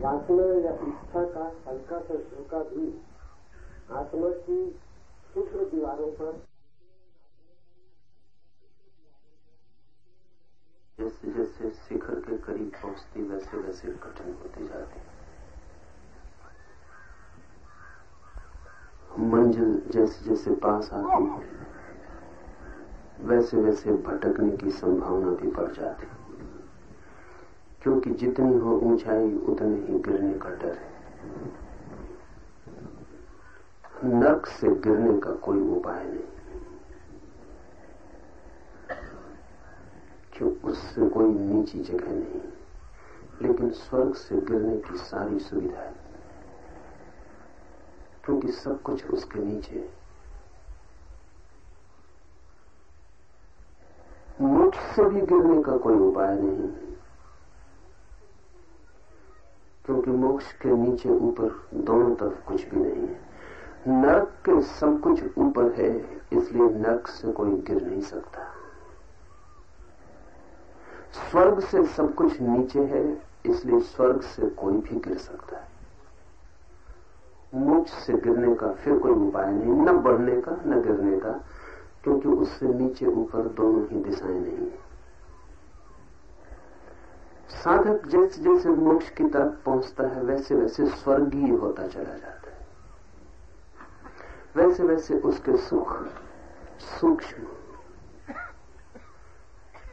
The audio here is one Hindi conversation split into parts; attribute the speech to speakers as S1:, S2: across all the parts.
S1: वासना या इच्छा का हल्का सा झोंका भी आत्मा की सूत्र दीवारों पर।
S2: जैसे जैसे शिखर के करीब पहुँचती, वैसे वैसे कठिन होती जाती मंजिल जैसे जैसे पास आती है, वैसे वैसे भटकने की संभावना भी बढ़ जाती क्योंकि जितनी हो ऊंचाई, उतने ही गिरने का डर है। नर्क से गिरने का कोई उपाय नहीं। क्यों? उससे कोई नीची जगह नहीं। लेकिन स्वर्ग से गिरने की सारी सुविधा है। क्योंकि सब कुछ उसके नीचे है। मोक्ष से भी गिरने का कोई उपाय नहीं। क्योंकि मोक्ष के नीचे ऊपर दोनों तरफ़ कुछ भी नहीं है। नरक के सब कुछ ऊपर है, इसलिए नरक से कोई गिर नहीं सकता। स्वर्ग से सब कुछ नीचे है, इसलिए स्वर्ग से कोई भी गिर सकता है। मोक्ष से गिरने का फिर कोई उपाय नहीं, न बढ़ने का, न गिरने का, क्योंकि उससे नीचे ऊपर दोनों ही दिशाएँ नहीं है। साधक जैसे जैसे मोक्ष की तरफ़ पहुँचता है, वैसे वैसे स्वर्गीय होता चला जाता है। वैसे वैसे उसके सुख सूक्ष्म,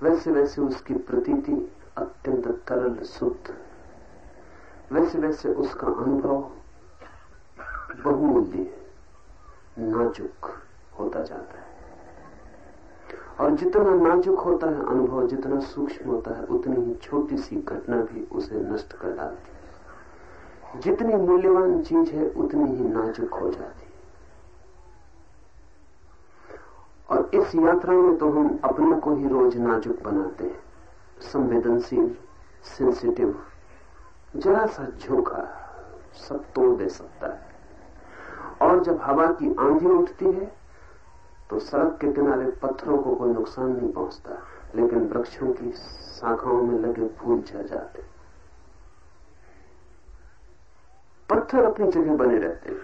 S2: वैसे वैसे उसकी प्रतीति अत्यंत तरल, शुद्ध, वैसे वैसे उसका अनुभव बहुमूल्य, नाजुक होता जाता है। और जितना नाजुक होता है अनुभव, जितना सूक्ष्म होता है, उतनी ही छोटी सी घटना भी उसे नष्ट कर डालती है। जितनी मूल्यवान चीज़ है, उतनी ही नाजुक हो जाती है। और इस यात्रा में तो हम अपने को ही रोज नाजुक बनाते हैं। संवेदनशील सेंसिटिव जरा सा झोंका सब तोड़ दे सकता है। और जब हवा की आंधी उठती है तो सड़क के किनारे पत्थरों को कोई नुकसान नहीं पहुँचता, लेकिन वृक्षों की शाखाओं में लगे फूल झड़ जाते। पत्थर अपनी जगह बने रहते हैं।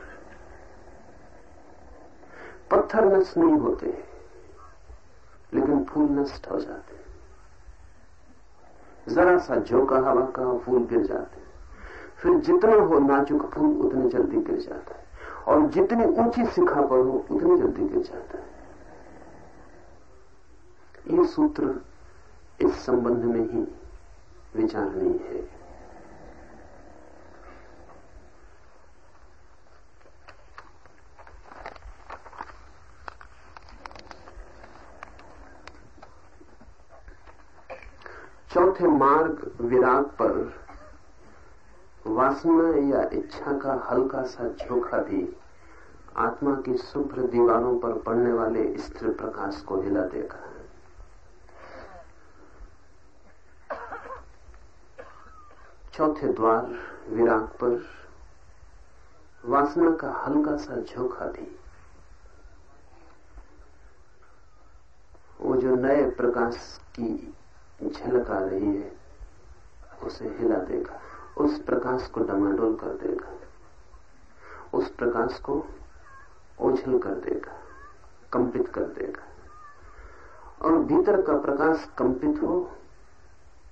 S2: पत्थर नष्ट नहीं होते, लेकिन फूल नष्ट हो जाते जरा सा झोंका हवा का फूल गिर जाते फिर जितना हो नाजुक फूल, उतनी जल्दी गिर जाता है। और जितनी ऊँची शिखा पर हो, उतनी जल्दी गिर जाता है। ये सूत्र इस संबंध में ही विचारणीय है। चौथे मार्ग विराग पर वासना या इच्छा का हल्का सा झोंका भी आत्मा की शुभ्र दीवारों पर पड़ने वाले स्थिर प्रकाश को हिला देगा। चौथे द्वार, विराग पर वासना का हल्का सा झोंका भी। वो जो नए प्रकाश की झलक आ रही है, उसे हिला देगा। उस प्रकाश को डमाडोल कर देगा। उस प्रकाश को ओझल कर देगा, कंपित कर देगा। और भीतर का प्रकाश कंपित हो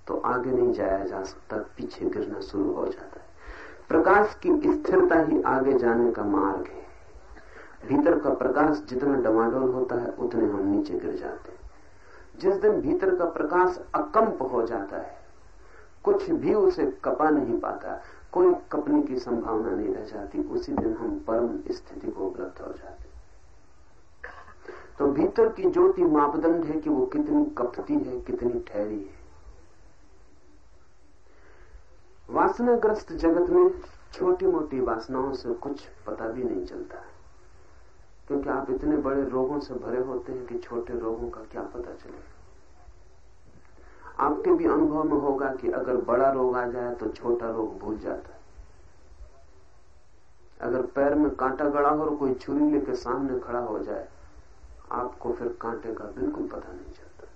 S2: तो आगे नहीं जाया जा सकता, पीछे गिरना शुरू हो जाता है। प्रकाश की स्थिरता ही आगे जाने का मार्ग है। भीतर का प्रकाश जितना डमाडोल होता है, उतने हम नीचे गिर जाते हैं। जिस दिन भीतर का प्रकाश अकंप हो जाता है कुछ भी उसे कपा नहीं पाता, कोई कपने की संभावना नहीं रह जाती। उसी दिन हम परम स्थिति को उपलब्ध हो जाते तो भीतर की ज्योति मापदंड है कि वो कितनी कपती है, कितनी ठहरी है। वासनाग्रस्त जगत में छोटी मोटी वासनाओं से कुछ पता भी नहीं चलता। क्योंकि आप इतने बड़े रोगों से भरे होते हैं कि छोटे रोगों का क्या पता चले। आपके भी अनुभव में होगा कि अगर बड़ा रोग आ जाए तो छोटा रोग भूल जाता है। अगर पैर में कांटा गड़ा हो और कोई छुरी लेके सामने खड़ा हो जाए, आपको फिर कांटे का बिल्कुल पता नहीं चलता।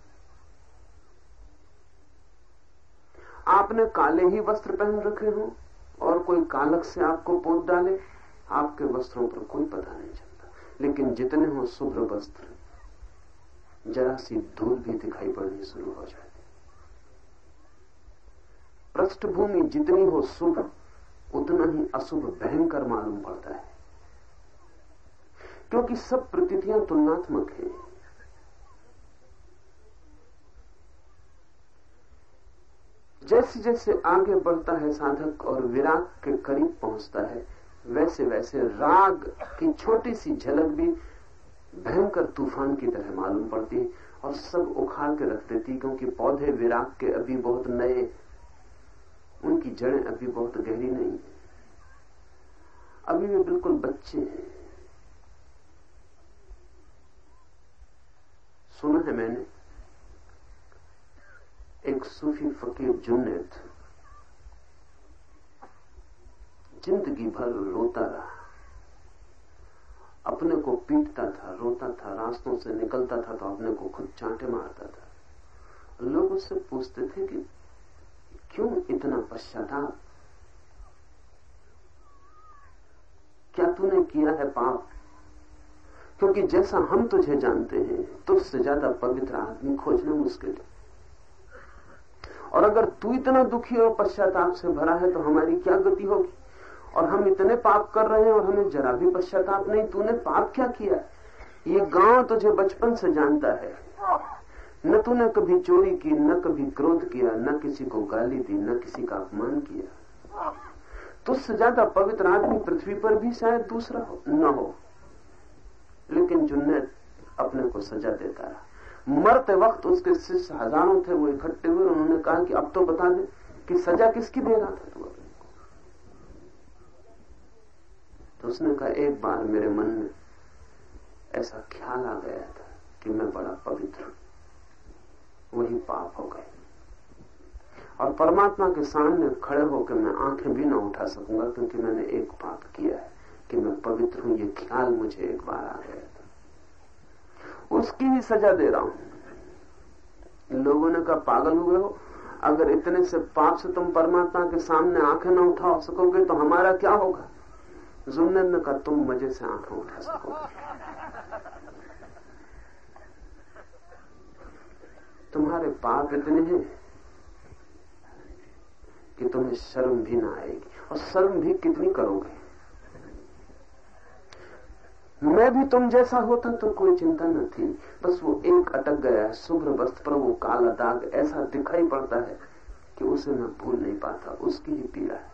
S2: आपने काले ही वस्त्र पहन रखे हो और कोई कालक से आपको पोत डाले, आपके वस्त्रों पर कोई पता नहीं चलता। लेकिन जितने हो शुभ्र वस्त्र, जरा सी धूल भी दिखाई पड़नी शुरू हो जाती। पृष्ठभूमि जितनी हो शुभ, उतना ही अशुभ भयंकर मालूम पड़ता है। क्योंकि सब प्रतीतियाँ तुलनात्मक हैं। जैसे जैसे आगे बढ़ता है साधक और विराग के करीब पहुँचता है वैसे वैसे राग की छोटी सी झलक भी भयंकर तूफ़ान की तरह मालूम पड़ती है और सब उखाड़ के रख देती क्योंकि पौधे विराग के अभी बहुत नए उनकी जड़ें अभी बहुत गहरी नहीं। अभी वे बिल्कुल बच्चे हैं। सुना है मैंने, एक सूफी फकीर जुन्नैद ज़िंदगी भर रोता रहा। अपने को पीटता था, रोता था, रास्तों से निकलता था तो अपने को खुद चांटे मारता था। लोग उससे पूछते थे कि क्यों इतना पश्चाताप? क्या तूने किया है पाप? क्योंकि जैसा हम तुझे जानते हैं, तुझसे ज़्यादा पवित्र आदमी खोजना मुश्किल है। और अगर तू इतना दुखी और पश्चाताप से भरा है तो हमारी क्या गति होगी? और हम इतने पाप कर रहे हैं और हमें जरा भी पश्चाताप नहीं, तूने पाप क्या किया? ये गाँव तुझे बचपन से जानता है। न तूने कभी चोरी की, न कभी क्रोध किया, न किसी को गाली दी, न किसी का अपमान किया। तुझसे ज़्यादा पवित्र आदमी पृथ्वी पर भी शायद दूसरा हो, न हो। लेकिन जुन्नैद अपने को सजा देता रहा। मरते वक्त उसके शिष्य हज़ारों थे, वो इकट्ठे हुए उन्होंने कहा कि अब तो बता दे कि सजा किसकी दे रहा था तू तो उसने कहा, एक बार मेरे मन में ऐसा ख्याल आ गया था कि मैं बड़ा पवित्र वही पाप हो गए। और परमात्मा के सामने खड़े होकर मैं आँखें भी ना उठा सकूँगा, क्योंकि मैंने एक पाप किया है कि मैं पवित्र हूँ, ये ख्याल मुझे एक बार आ गया था। उसकी ही सजा दे रहा हूँ। लोगों ने कहा, पागल हुए हो? अगर इतने से पाप से तुम परमात्मा के सामने आँखें ना उठा सकोगे तो हमारा क्या होगा? जुम्नन ने कहा, तुम मज़े से आँखें उठा सकोगे। तुम्हारे पाप इतने हैं कि तुम्हें शर्म भी ना आएगी। और शर्म भी कितनी करोगे? मैं भी तुम जैसा होता तो कोई चिंता न थी। बस वो एक अटक गया है, शुभ्र वस्त्र पर वो काला दाग ऐसा दिखाई पड़ता है कि उसे मैं भूल नहीं पाता, उसकी ही पीड़ा है।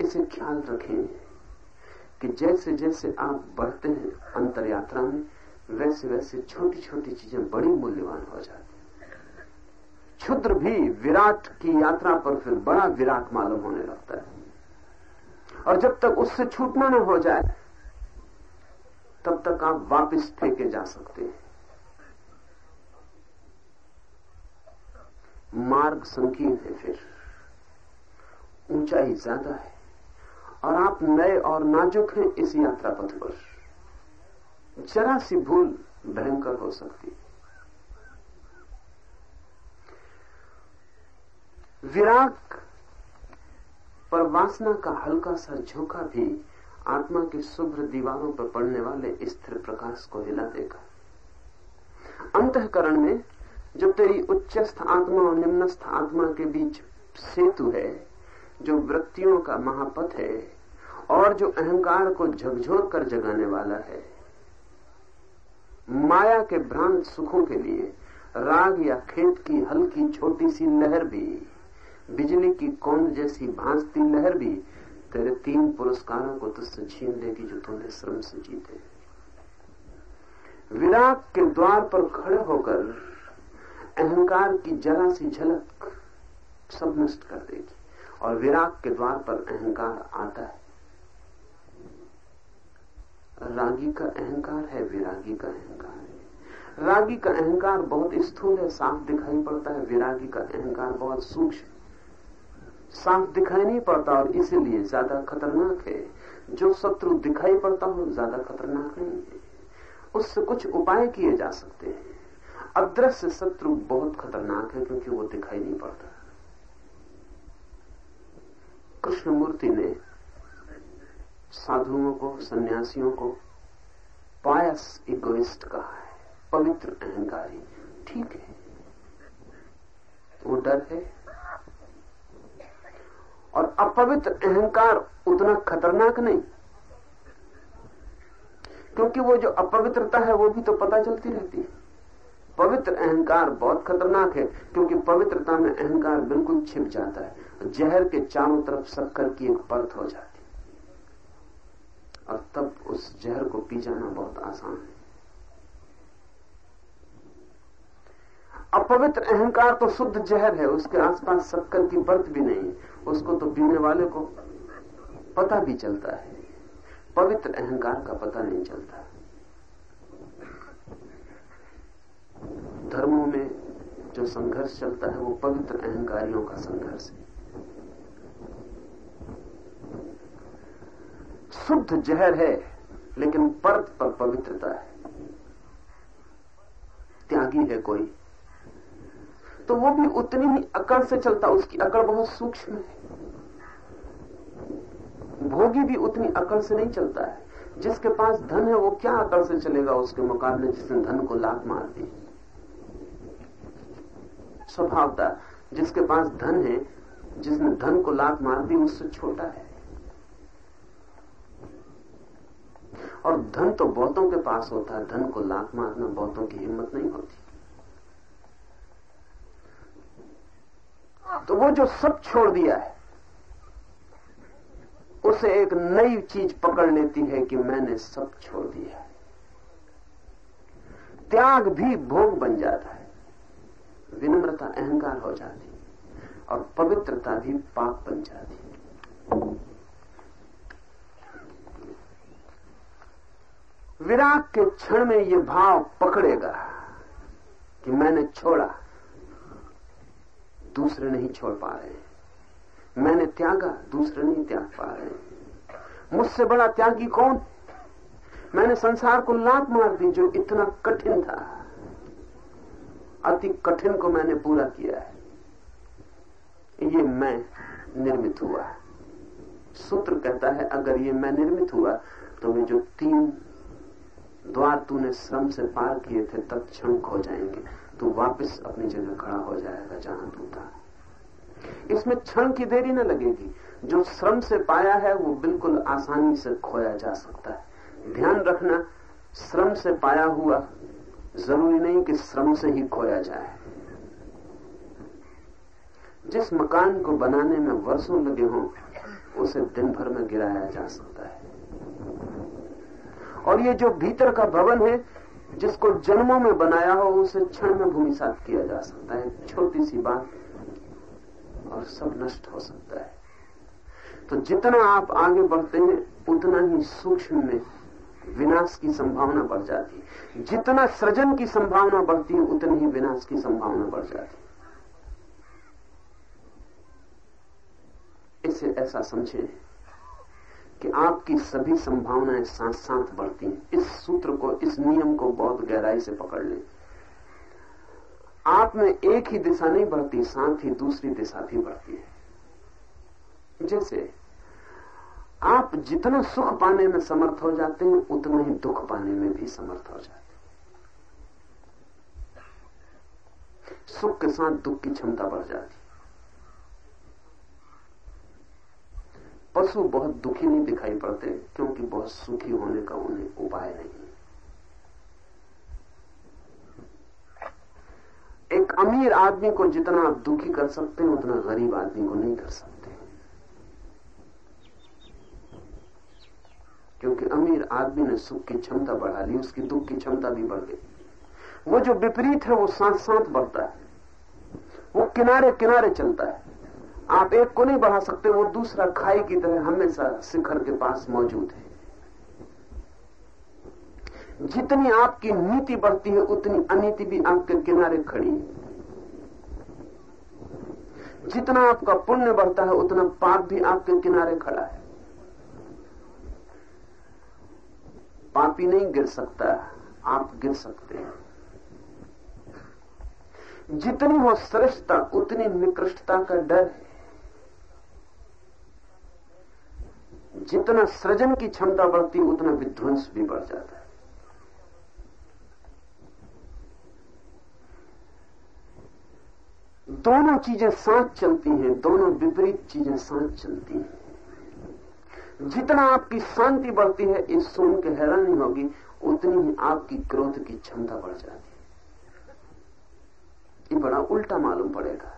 S2: इसे ख्याल रखें कि जैसे जैसे आप बढ़ते हैं अंतर यात्रा में वैसे वैसे छोटी छोटी चीज़ें बड़ी मूल्यवान हो जाती क्षुद्र भी विराट की यात्रा पर फिर बड़ा विराट मालूम होने लगता है। और जब तक उससे छूटना न हो जाए, तब तक आप वापस फेंके जा सकते हैं। मार्ग संकीर्ण है फिर। ऊंचाई ज़्यादा है। और आप नए और नाजुक हैं इस यात्रा पथ पर। जरा सी भूल भयंकर हो सकती है। विराग पर वासना का हल्का सा झोंका भी आत्मा की शुभ्र दीवारों पर पड़ने वाले स्थिर प्रकाश को हिला देगा। अंतकरण में जो तेरी उच्चस्थ आत्मा और निम्नस्थ आत्मा के बीच सेतु है, जो वृत्तियों का महापथ है और जो अहंकार को झकझोर कर जगाने वाला है माया के भ्रांत सुखों के लिए राग या खेत की हल्की छोटी सी लहर भी, बिजली की कौन जैसी भांसती लहर भी, तेरे तीन पुरस्कारों को तुझसे छीन लेगी जो तूने श्रम से जीते। विराग के द्वार पर खड़े होकर अहंकार की जरा सी झलक सब नष्ट कर देगी और विराग के द्वार पर अहंकार आता है। रागी का अहंकार है, विरागी का अहंकार है। रागी का अहंकार बहुत स्थूल है, साफ़ दिखाई पड़ता है। विरागी का अहंकार बहुत सूक्ष्म साफ़ दिखाई नहीं पड़ता और इसीलिए ज़्यादा खतरनाक है। जो शत्रु दिखाई पड़ता हो, ज़्यादा खतरनाक नहीं है। उससे कुछ उपाय किए जा सकते हैं। अदृश्य शत्रु बहुत खतरनाक है, क्योंकि वो दिखाई नहीं पड़ता। कृष्णमूर्ति ने साधुओं को, सन्यासियों को पायस इगोइस्ट कहा है, पवित्र अहंकारी, ठीक है। वो डर है। और अपवित्र अहंकार उतना खतरनाक नहीं। क्योंकि वो जो अपवित्रता है, वो भी तो पता चलती रहती है। पवित्र अहंकार बहुत खतरनाक है, क्योंकि पवित्रता में अहंकार बिल्कुल छिप जाता है। जहर के चारों तरफ़ शक्कर की एक परत हो जाती और तब उस जहर को पी जाना बहुत आसान है। अपवित्र अहंकार तो शुद्ध जहर है, उसके आसपास शक्कर की परत भी नहीं उसको तो पीने वाले को पता भी चलता है। पवित्र अहंकार का पता नहीं चलता। धर्मों में जो संघर्ष चलता है, वो पवित्र अहंकारियों का संघर्ष है। शुद्ध जहर है, लेकिन परत पर पवित्रता है। त्यागी है कोई। तो वो भी उतनी ही अकड़ से चलता, उसकी अकड़ बहुत सूक्ष्म है। भोगी भी उतनी अकड़ से नहीं चलता है। जिसके पास धन है, वो क्या अकड़ से चलेगा उसके मुकाबले जिसने धन को लात मार दी? स्वभावता जिसके पास धन है, जिसने धन को लात मार दी, उससे छोटा है। और धन तो बहुतों के पास होता है। धन को लात मारना बहुतों की हिम्मत नहीं होती। तो वो जो सब छोड़ दिया है, उसे एक नई चीज़ पकड़ लेती है कि मैंने सब छोड़ दिया है। त्याग भी भोग बन जाता है। विनम्रता, अहंकार हो जाती है और पवित्रता भी पाप बन जाती विराग के क्षण में ये भाव पकड़ेगा कि मैंने छोड़ा, दूसरे नहीं छोड़ पा रहे मैंने त्यागा, दूसरे नहीं त्याग पा रहे मुझसे बड़ा त्यागी कौन? मैंने संसार को लात मार दी जो इतना कठिन था। अति कठिन को मैंने पूरा किया है। ये मैं निर्मित हुआ। सूत्र कहता है, अगर ये मैं निर्मित हुआ तो मैं जो तीन द्वार तूने श्रम से पार किए थे, तब क्षण खो जाएँगे। तू वापस अपनी जगह खड़ा हो जाएगा जहाँ तू था। इसमें क्षण की देरी न लगेगी। जो श्रम से पाया है, वो बिल्कुल आसानी से खोया जा सकता है। ध्यान रखना श्रम से पाया हुआ ज़रूरी नहीं कि श्रम से ही खोया जाए। जिस मकान को बनाने में वर्षों लगे हों, उसे दिन भर में गिराया जा सकता है। और ये जो भीतर का भवन है, जिसको जन्मों में बनाया हो, उसे क्षण में भूमिसात किया जा सकता है। छोटी सी बात, और सब नष्ट हो सकता है। तो जितना आप आगे बढ़ते हैं, उतना ही सूक्ष्म में विनाश की संभावना बढ़ जाती है। जितना सृजन की संभावना बढ़ती है, उतनी ही विनाश की संभावना बढ़ जाती है। इसे ऐसा समझे। कि आपकी सभी संभावनाएँ साथ साथ बढ़ती हैं। इस सूत्र को, इस नियम को बहुत गहराई से पकड़ लें। आप में एक ही दिशा नहीं बढ़ती, साथ ही दूसरी दिशा भी बढ़ती है। जैसे, आप जितना सुख पाने में समर्थ हो जाते हैं, उतना ही दुख पाने में भी समर्थ हो जाते हैं। सुख के साथ दुख की क्षमता बढ़ जाती पशु बहुत दुखी नहीं दिखाई पड़ते, क्योंकि बहुत सुखी होने का उन्हें उपाय नहीं। एक अमीर आदमी को जितना आप दुखी कर सकते हैं, उतना गरीब आदमी को नहीं कर सकते। क्योंकि अमीर आदमी ने सुख की क्षमता बढ़ा ली, उसकी दुख की क्षमता भी बढ़ गई। वो जो विपरीत है, वो साथ साथ बढ़ता है। वो किनारे किनारे चलता है। आप एक को नहीं बढ़ा सकते, वो दूसरा खाई की तरह हमेशा शिखर के पास मौजूद है। जितनी आपकी नीति बढ़ती है, उतनी अनीति भी आपके किनारे खड़ी है। जितना आपका पुण्य बढ़ता है, उतना पाप भी आपके किनारे खड़ा है। पापी नहीं गिर सकता, आप गिर सकते हैं। जितनी हो श्रेष्ठता, उतनी निकृष्टता का डर है। जितना सृजन की क्षमता बढ़ती, उतना विध्वंस भी बढ़ जाता है। दोनों चीज़ें साथ चलती हैं, दोनों विपरीत चीज़ें साथ चलती हैं। जितना आपकी शांति बढ़ती है, इस सुन के हैरानी होगी, उतनी ही आपकी क्रोध की क्षमता बढ़ जाती है। ये बड़ा उल्टा मालूम पड़ेगा।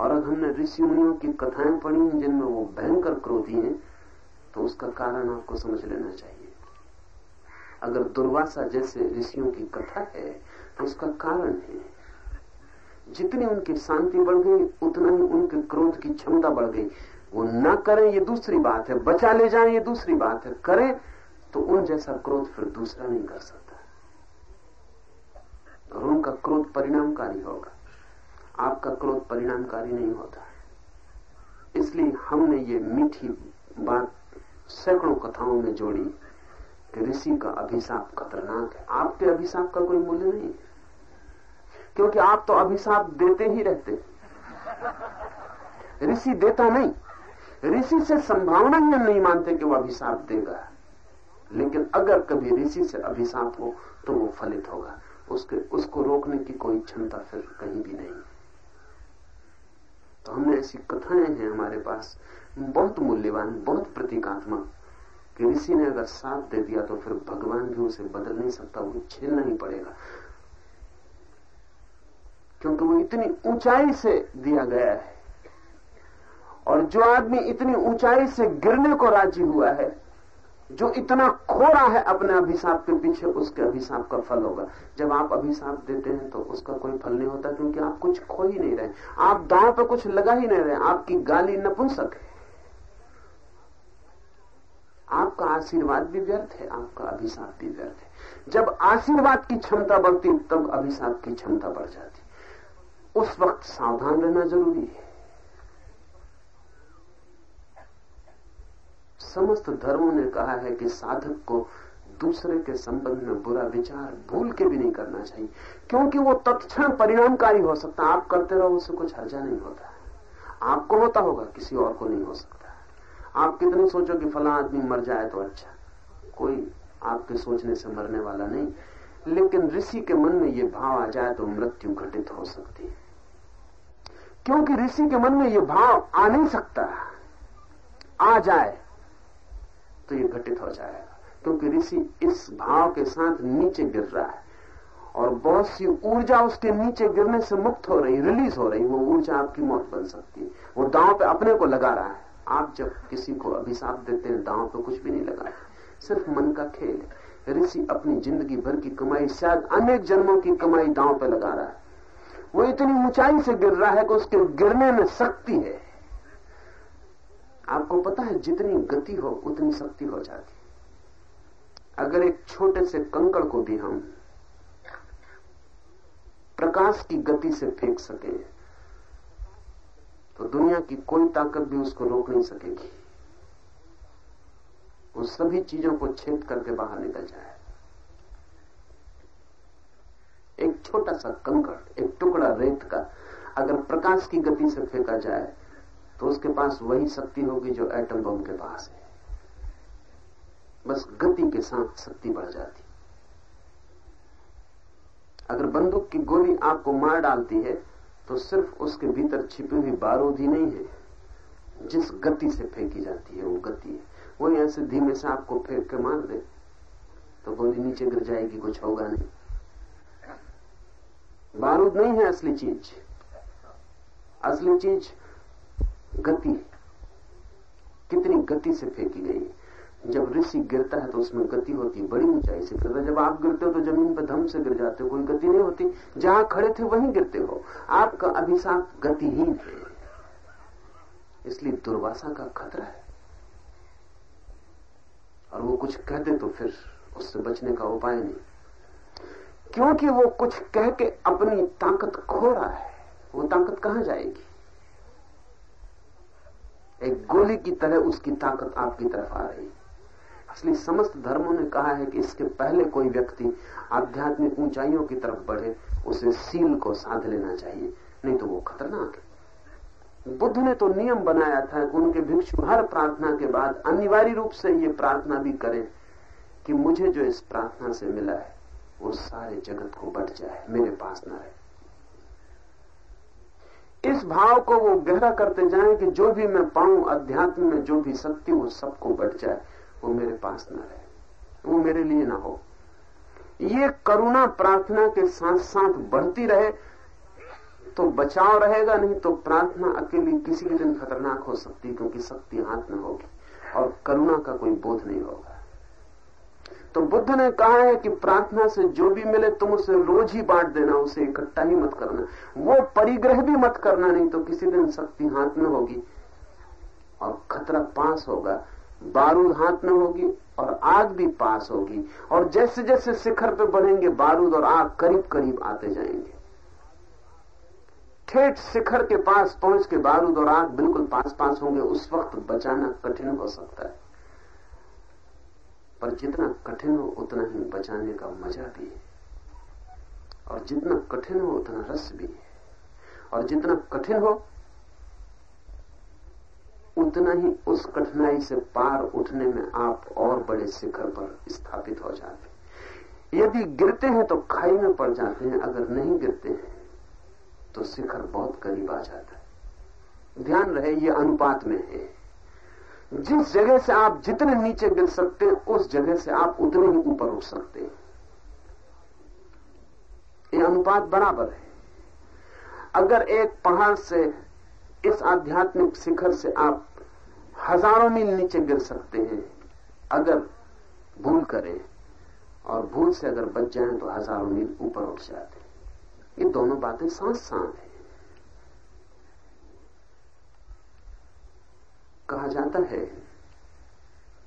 S2: और अगर हमने ऋषि मुनियों की कथाएँ पढ़ी हैं जिनमें वो भयंकर क्रोधी हैं तो उसका कारण आपको समझ लेना चाहिए। अगर दुर्वासा जैसे ऋषियों की कथा है तो उसका कारण है, जितनी उनकी शांति बढ़ गई, उतना ही उनके क्रोध की क्षमता बढ़ गई। वो न करें, ये दूसरी बात है। बचा ले जाए, ये दूसरी बात है। करें तो उन जैसा क्रोध फिर दूसरा नहीं कर सकता। और उनका क्रोध परिणामकारी होगा। आपका क्रोध परिणामकारी नहीं होता इसलिए हमने ये मीठी बात सैकड़ों कथाओं में जोड़ी कि ऋषि का अभिशाप खतरनाक है। आपके अभिशाप का कोई मूल्य नहीं क्योंकि आप तो अभिशाप देते ही रहते ऋषि देता नहीं। ऋषि से संभावना ही हम नहीं मानते कि वो अभिशाप देगा। लेकिन अगर कभी ऋषि से अभिशाप हो तो वो फलित होगा। उसके, उसको रोकने की कोई क्षमता फिर कहीं भी नहीं। तो हमने ऐसी कथाएँ हैं हमारे पास। बहुत मूल्यवान, बहुत प्रतीकात्मक कि ऋषि ने अगर साथ दे दिया तो फिर भगवान भी उसे बदल नहीं सकता उसे छेलना ही पड़ेगा। क्योंकि वो इतनी ऊंचाई से दिया गया है। और जो आदमी इतनी ऊंचाई से गिरने को राज़ी हुआ है जो इतना खोरा है अपने अभिशाप के पीछे, उसके अभिशाप का फल होगा। जब आप अभिशाप देते हैं तो उसका कोई फल नहीं होता, क्योंकि आप कुछ खो ही नहीं रहे। आप दांव पे कुछ लगा ही नहीं रहे, आपकी गाली नपुंसक है। आपका आशीर्वाद भी व्यर्थ है, आपका अभिशाप भी व्यर्थ है। जब आशीर्वाद की क्षमता बढ़ती, तब अभिशाप की क्षमता बढ़ जाती। उस वक्त सावधान रहना ज़रूरी है। समस्त धर्मों ने कहा है कि साधक को दूसरे के संबंध में बुरा विचार भूल के भी नहीं करना चाहिए, क्योंकि वो तत्क्षण परिणामकारी हो सकता आप करते रहो, उससे कुछ हर्जा नहीं होता। आपको होता होगा, किसी और को नहीं हो सकता। आप कितने सोचो कि फला आदमी मर जाए तो अच्छा। कोई आपके सोचने से मरने वाला नहीं। लेकिन ऋषि के मन में ये भाव आ जाए तो मृत्यु घटित हो सकती है। क्योंकि ऋषि के मन में ये भाव आ नहीं सकता। आ जाए तो ये घटित हो जाएगा। क्योंकि ऋषि इस भाव के साथ नीचे गिर रहा है। और बहुत सी ऊर्जा उसके नीचे गिरने से मुक्त हो रही रिलीज़ हो रही, वो ऊर्जा आपकी मौत बन सकती है। वो दांव पे अपने को लगा रहा है। आप जब किसी को अभिशाप देते हैं, दांव पे कुछ भी नहीं लगा सिर्फ़ मन का खेल ऋषि अपनी ज़िंदगी भर की कमाई, शायद अनेक जन्मों की कमाई दांव पे लगा रहा है। वो इतनी ऊंचाई से गिर रहा है कि उसके गिरने में शक्ति है। आपको पता है, जितनी गति हो, उतनी शक्ति हो जाती अगर एक छोटे से कंकड़ को भी हम प्रकाश की गति से फेंक सके तो दुनिया की कोई ताकत भी उसको रोक नहीं सकेगी। वो सभी चीज़ों को छेद करके बाहर निकल जाए। एक छोटा सा कंकड़, एक टुकड़ा रेत का, अगर प्रकाश की गति से फेंका जाए तो उसके पास वही शक्ति होगी जो एटम बम के पास है। बस गति के साथ शक्ति बढ़ जाती। अगर बंदूक की गोली आपको मार डालती है तो सिर्फ़ उसके भीतर छिपी हुई बारूद ही नहीं है, जिस गति से फेंकी जाती है, वो गति है। वही ऐसे धीमे से आपको फेंक के मार दे तो गोली नीचे गिर जाएगी, कुछ होगा नहीं। बारूद नहीं है असली चीज़। असली चीज़ गति। कितनी गति से फेंकी गई? जब ऋषि गिरता है तो उसमें गति होती है बड़ी ऊंचाई से गिरता जब आप गिरते हो तो ज़मीन पर धम से गिर जाते हो, कोई गति नहीं होती। जहाँ खड़े थे वहीं गिरते हो। आपका अभिशाप गतिहीन है। इसलिए दुर्वासा का खतरा है। और वो कुछ कह दे तो फिर उससे बचने का उपाय नहीं। क्योंकि वो कुछ कह के अपनी ताकत खो रहा है। वो ताकत कहाँ जाएगी? एक गोली की तरह उसकी ताकत आपकी तरफ़ आ रही इसलिए समस्त धर्मों ने कहा है कि इसके पहले कोई व्यक्ति आध्यात्मिक ऊंचाइयों की तरफ़ बढ़े, उसे सील को साध लेना चाहिए, नहीं तो वो खतरनाक है। बुद्ध ने तो नियम बनाया था कि उनके भिक्षु हर प्रार्थना के बाद अनिवार्य रूप से ये प्रार्थना भी करें कि मुझे जो इस प्रार्थना से मिला है, वो सारे जगत को बट जाए, मेरे पास ना रहे। इस भाव को वो गहरा करते जाएँ कि जो भी मैं पाऊँ अध्यात्म में, जो भी शक्ति वो सबको बट जाए। वो मेरे पास ना रहे। वो मेरे लिए ना हो। ये करुणा प्रार्थना के साथ साथ बढ़ती रहे तो बचाव रहेगा, नहीं तो प्रार्थना अकेली किसी भी दिन खतरनाक हो सकती, क्योंकि शक्ति हाथ में होगी, और करुणा का कोई बोध नहीं होगा। तो बुद्ध ने कहा है कि प्रार्थना से जो भी मिले तुम उसे रोज ही बांट देना, उसे इकट्ठा ही मत करना। वो परिग्रह भी मत करना, नहीं तो किसी दिन शक्ति हाथ में होगी और खतरा पास होगा। बारूद हाथ में होगी और आग भी पास होगी। और जैसे जैसे शिखर पे बढ़ेंगे, बारूद और आग करीब करीब आते जाएँगे। ठेठ शिखर के पास पहुँच के बारूद और आग बिल्कुल पास पास होंगे, उस वक्त बचाना कठिन हो सकता है। पर जितना कठिन हो, उतना ही बचाने का मज़ा भी है। और जितना कठिन हो, उतना रस भी है। और जितना कठिन हो, उतना ही उस कठिनाई से पार उठने में आप और बड़े शिखर पर स्थापित हो जाते यदि गिरते हैं तो खाई में पड़ जाते हैं, अगर नहीं गिरते हैं तो शिखर बहुत करीब आ जाता है। ध्यान रहे, ये अनुपात में है। जिस जगह से आप जितने नीचे गिर सकते हैं, उस जगह से आप उतने ही ऊपर उठ सकते हैं। ये अनुपात बराबर है। अगर एक पहाड़ से, इस आध्यात्मिक शिखर से आप हज़ारों मील नीचे गिर सकते हैं, अगर भूल करें, और भूल से अगर बच जाएँ तो हज़ारों मील ऊपर उठ जाते हैं। ये दोनों बातें साथ साथ है। कहा जाता है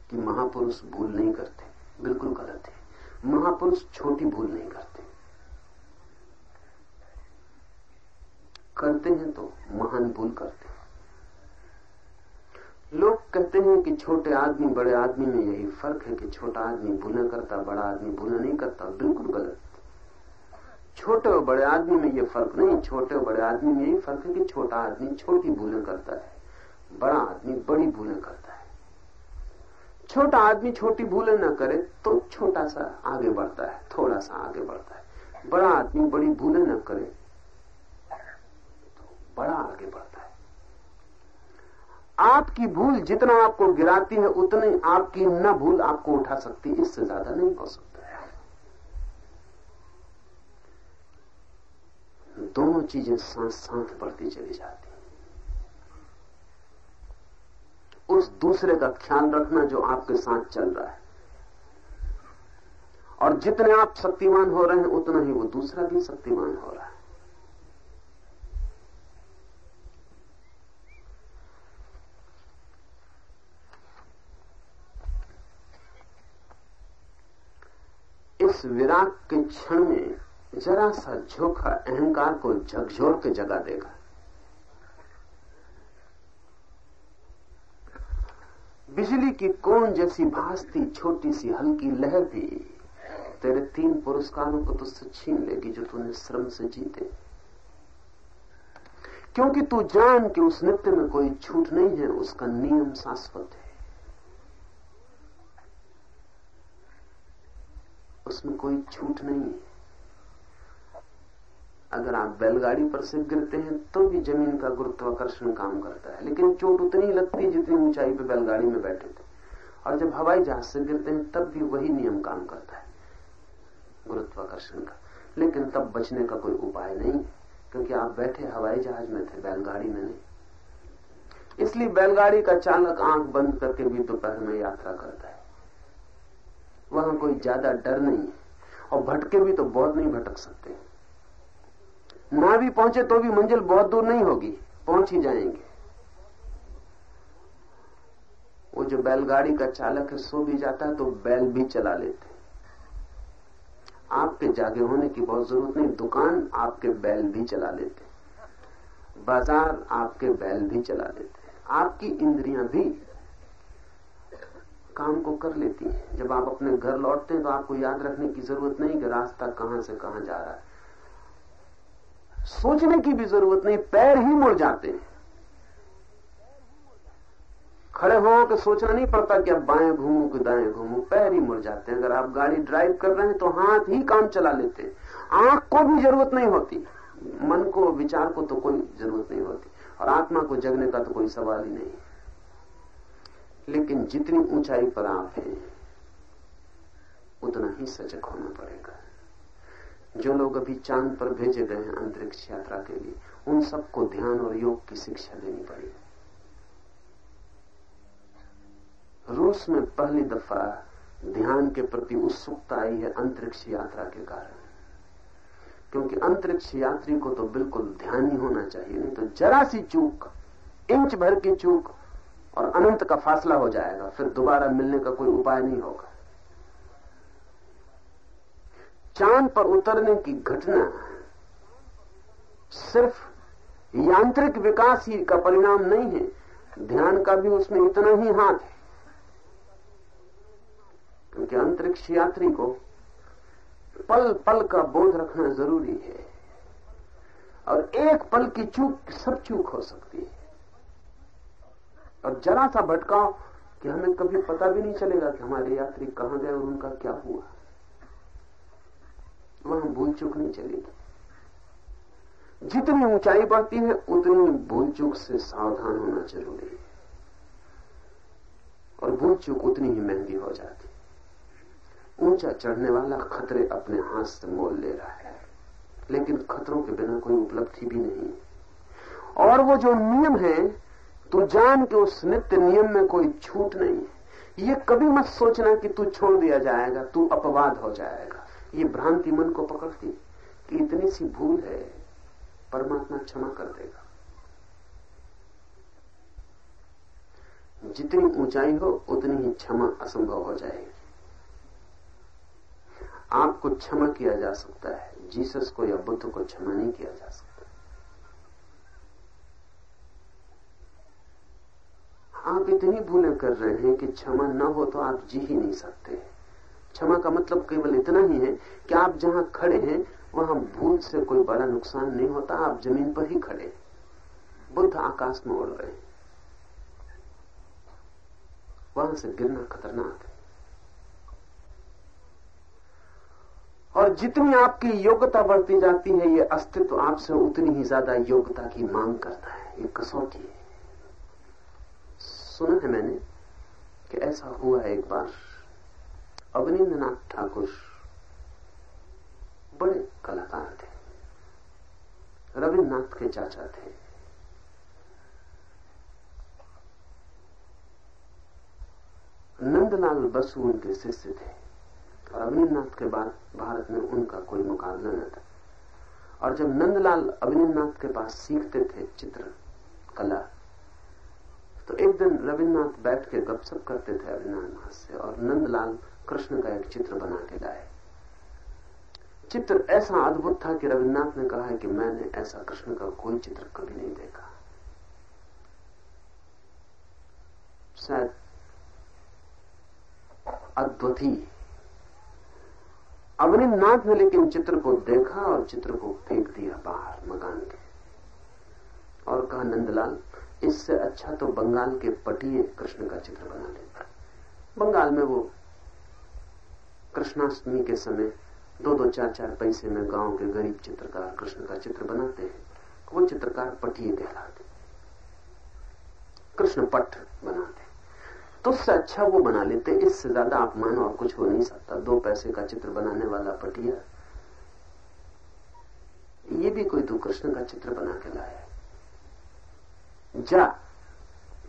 S2: कि महापुरुष भूल नहीं करते, बिल्कुल गलत है। महापुरुष छोटी भूल नहीं करते। करते हैं तो महान भूल करते हैं। लोग कहते हैं कि छोटे आदमी बड़े आदमी में यही फ़र्क है कि छोटा आदमी भूला करता, बड़ा आदमी भूला नहीं करता, बिल्कुल गलत। छोटे और बड़े आदमी में यह फ़र्क नहीं, छोटे और बड़े आदमी में यही फ़र्क है कि छोटा आदमी छोटी भूलें करता है। बड़ा आदमी बड़ी भूलें करता है। छोटा आदमी छोटी भूलें ना करे तो छोटा सा आगे बढ़ता है, थोड़ा सा आगे बढ़ता है। बड़ा आदमी बड़ी भूलें ना करे तो बड़ा आगे बढ़ता है। आपकी भूल जितना आपको गिराती है, उतनी आपकी न भूल आपको उठा सकती इससे ज़्यादा नहीं हो सकता दोनों चीज़ें साथ साथ बढ़ती चली जाती उस दूसरे का ख्याल रखना जो आपके साथ चल रहा है। और जितने आप शक्तिमान हो रहे हैं, उतना ही वो दूसरा भी शक्तिमान हो रहा है। इस विराग के क्षण में जरा सा झोंका, अहंकार को झकझोर के जगा देगा बिजली की कौन जैसी भासती छोटी सी हल्की लहर भी। तेरे तीन पुरस्कारों को तुझसे छीन लेगी जो तूने श्रम से जीते। क्योंकि तू जान कि उस नृत्य में कोई छूट नहीं है, उसका नियम शाश्वत है। उसमें कोई छूट नहीं है। अगर आप बैलगाड़ी पर से गिरते हैं तो भी ज़मीन का गुरुत्वाकर्षण काम करता है। लेकिन चोट उतनी लगती है जितनी ऊंचाई पर बैलगाड़ी में बैठे थे। और जब हवाई जहाज़ से गिरते हैं, तब भी वही नियम काम करता है, गुरुत्वाकर्षण का। लेकिन तब बचने का कोई उपाय नहीं, क्योंकि आप बैठे हवाई जहाज़ में थे, बैलगाड़ी में नहीं। इसलिए बैलगाड़ी का चालक आँख बंद करके भी दोपहर में यात्रा करता है। वहाँ कोई ज़्यादा डर नहीं है, और भटके भी तो बहुत नहीं भटक सकते। ना भी पहुँचे तो भी मंजिल बहुत दूर नहीं होगी, पहुँच ही जाएँगे। वो जो बैलगाड़ी का चालक है, सो भी जाता है तो बैल भी चला लेते आपके जागे होने की बहुत ज़रूरत नहीं, दुकान आपके बैल भी चला लेते बाज़ार आपके बैल भी चला लेते आपकी इंद्रियाँ भी काम को कर लेती है। जब आप अपने घर लौटते हैं तो आपको याद रखने की ज़रूरत नहीं कि रास्ता कहाँ से कहाँ जा रहा है। सोचने की भी ज़रूरत नहीं, पैर ही मुड़ जाते हैं। खड़े हो के सोचना नहीं पड़ता कि अब बाएँ घूमू कि दाएँ घूमू, पैर ही मुड़ जाते हैं। अगर आप गाड़ी ड्राइव कर रहे हैं तो हाथ ही काम चला लेते हैं। आँख को भी ज़रूरत नहीं होती, मन को, विचार को तो कोई ज़रूरत नहीं होती। और आत्मा को जगने का तो कोई सवाल ही नहीं। लेकिन जितनी ऊंचाई पर आप हैं, उतना ही सजग होना पड़ेगा। जो लोग अभी चाँद पर भेजे गए हैं अंतरिक्ष यात्रा के लिए, उन सबको ध्यान और योग की शिक्षा देनी पड़ी। रूस में पहली दफ़ा ध्यान के प्रति उत्सुकता आई है अंतरिक्ष यात्रा के कारण। क्योंकि अंतरिक्ष यात्री को तो बिल्कुल ध्यान ही होना चाहिए, नहीं तो जरा सी चूक, इंच भर की चूक और अनंत का फासला हो जाएगा, फिर दोबारा मिलने का कोई उपाय नहीं होगा। चाँद पर उतरने की घटना सिर्फ़ यांत्रिक विकास ही का परिणाम नहीं है। ध्यान का भी उसमें इतना ही हाथ है। क्योंकि अंतरिक्ष यात्री को पल पल का बोध रखना ज़रूरी है। और एक पल की चूक सब चूक हो सकती है। और जरा सा भटकाओ कि हमें कभी पता भी नहीं चलेगा कि हमारे यात्री कहाँ गए और उनका क्या हुआ। वहाँ भूल चूक नहीं चलेगी जितनी ऊंचाई बढ़ती है, उतनी भूल चूक से सावधान होना ज़रूरी है। और भूल चूक उतनी ही महँगी हो जाती। ऊँचा चढ़ने वाला खतरे अपने हाथ से मोल ले रहा है। लेकिन खतरों के बिना कोई उपलब्धि भी नहीं। और वो जो नियम है, तू जान के उस नित्य नियम में कोई छूट नहीं है। ये कभी मत सोचना कि तू छोड़ दिया जाएगा, तू अपवाद हो जाएगा। ये भ्रांति मन को पकड़ती कि इतनी सी भूल है, परमात्मा क्षमा कर देगा। जितनी ऊंचाई हो, उतनी ही क्षमा असंभव हो जाएगी। आपको क्षमा किया जा सकता है, जीसस को या बुद्ध को क्षमा नहीं किया जा सकता। आप इतनी भूलें कर रहे हैं कि क्षमा न हो तो आप जी ही नहीं सकते। क्षमा का मतलब केवल इतना ही है कि आप जहाँ खड़े हैं, वहाँ भूल से कोई बड़ा नुकसान नहीं होता, आप ज़मीन पर ही खड़े बुद्ध आकाश में उड़ रहे वहाँ से गिरना खतरनाक है। और जितनी आपकी योग्यता बढ़ती जाती है, ये अस्तित्व आपसे उतनी ही ज़्यादा योग्यता की मांग करता है। ये कसौटी है। सुना है मैंने कि ऐसा हुआ है एक बार। अवनिंद्रनाथ ठाकुर बड़े कलाकार थे। रविन्द्रनाथ के चाचा थे। नंदलाल बसु उनके शिष्य थे। और अवनीनाथ के बाद भारत में उनका कोई मुकाबला न था। और जब नंदलाल अवनीनाथ के पास सीखते थे चित्र, कला तो एक दिन रविन्द्रनाथ बैठ के गपशप करते थे अविनाथ से और नंदलाल कृष्ण का एक चित्र बना के लाए। चित्र ऐसा अद्भुत था कि रविन्द्रनाथ ने कहा है कि मैंने ऐसा कृष्ण का कोई चित्र कभी नहीं देखा। शायद अद्भुत अवनीनाथ ने लेकिन चित्र को देखा और चित्र को फेंक दिया बाहर मकान के। और कहा, नंदलाल, इससे अच्छा तो बंगाल के पटिए कृष्ण का चित्र बना लेता। बंगाल में वो कृष्णाष्टमी के समय दो दो चार चार पैसे में गाँव के गरीब चित्रकार कृष्ण का चित्र बनाते हैं। वो चित्रकार पटिए कहलाते कृष्ण पट बनाते तो उससे अच्छा वो बना लेते इससे ज़्यादा अपमान और कुछ हो नहीं सकता। दो पैसे का चित्र बनाने वाला पटिया ये भी कोई तू कृष्ण का चित्र बना के लाया जा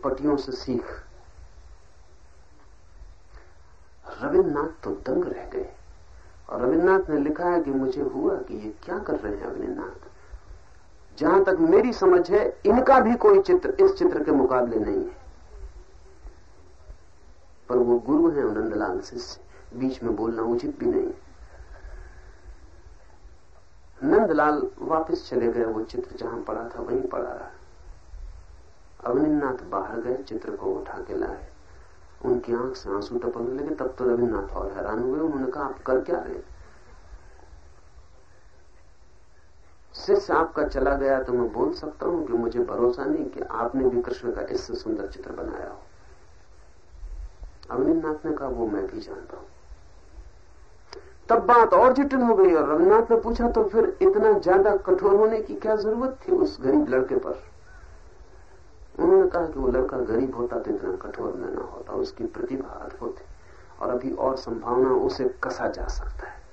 S2: पटियों से सीख। रविन्द्रनाथ तो दंग रह गए। और रविन्द्रनाथ ने लिखा है कि मुझे हुआ कि ये क्या कर रहे हैं रविन्द्रनाथ? जहाँ तक मेरी समझ है, इनका भी कोई चित्र इस चित्र के मुकाबले नहीं है। पर वो गुरु है नंदलाल शिष्य। बीच में बोलना उचित भी नहीं। नंदलाल वापस चले गए वो चित्र जहाँ पड़ा था, वहीं पड़ा रहा। अवनीनाथ बाहर गए, चित्र को उठा के लाए। उनकी आँख से आँसू टपकने लगे, तब तो रविन्द्रनाथ और हैरान हुए। उन्होंने कहा, आप कर क्या रहे शिष्य आपका चला गया तो मैं बोल सकता हूँ कि मुझे भरोसा नहीं कि आपने भी कृष्ण का इससे सुंदर चित्र बनाया हो। रघुनाथ ने कहा, वो मैं भी जानता हूँ। तब बात और जटिल हो गई और रविन्द्रनाथ ने पूछा तो फिर इतना ज़्यादा कठोर होने की क्या ज़रूरत थी उस गरीब लड़के पर? उन्होंने कहा कि वो लड़का गरीब होता तो इतना कठोर में ना होता उसकी प्रतिभा अद्भुत है, और अभी और संभावना उसे कसा जा सकता है।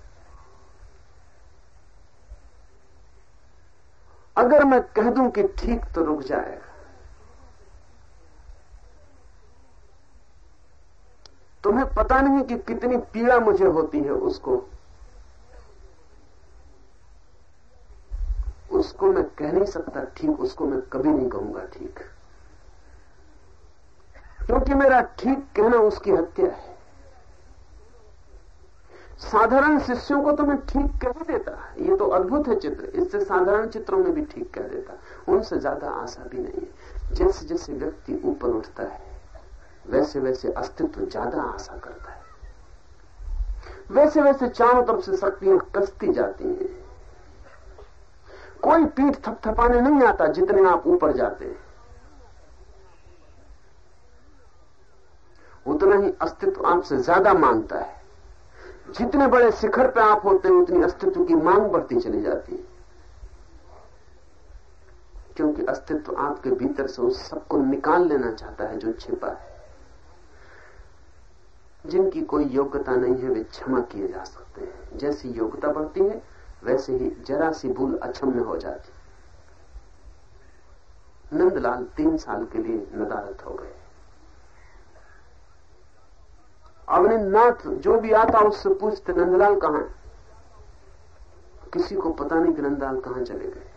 S2: अगर मैं कह दूँ कि ठीक तो रुक जाएगा, तुम्हें पता नहीं कि कितनी पीड़ा मुझे होती है उसको। उसको मैं कह नहीं सकता ठीक, उसको मैं कभी नहीं कहूँगा ठीक। क्योंकि मेरा ठीक कहना उसकी हत्या है। साधारण शिष्यों को तो मैं ठीक कह देता। ये तो अद्भुत है चित्र। इससे साधारण चित्रों में भी ठीक कह देता। उनसे ज़्यादा आशा भी नहीं है। जैसे जैसे व्यक्ति ऊपर उठता है वैसे वैसे अस्तित्व ज़्यादा आशा करता है। वैसे वैसे चारों तरफ़ से शक्तियाँ कसती जाती हैं। कोई पीठ थपथपाने नहीं आता जितने आप ऊपर जाते हैं। उतना ही अस्तित्व आपसे ज़्यादा माँगता है। जितने बड़े शिखर पे आप होते हैं, उतनी अस्तित्व की मांग बढ़ती चली जाती है। क्योंकि अस्तित्व आपके भीतर से उस सबको निकाल लेना चाहता है जो छिपा है। जिनकी कोई योग्यता नहीं है, वे क्षमा किए जा सकते हैं। जैसी योग्यता बढ़ती है, वैसे ही जरा सी भूल अक्षम्य हो जाती नंदलाल तीन साल के लिए नदारत हो गए। अवनी नाथ, जो भी आता उससे पूछते, नंदलाल कहाँ किसी को पता नहीं कि नंदलाल कहाँ चले गए।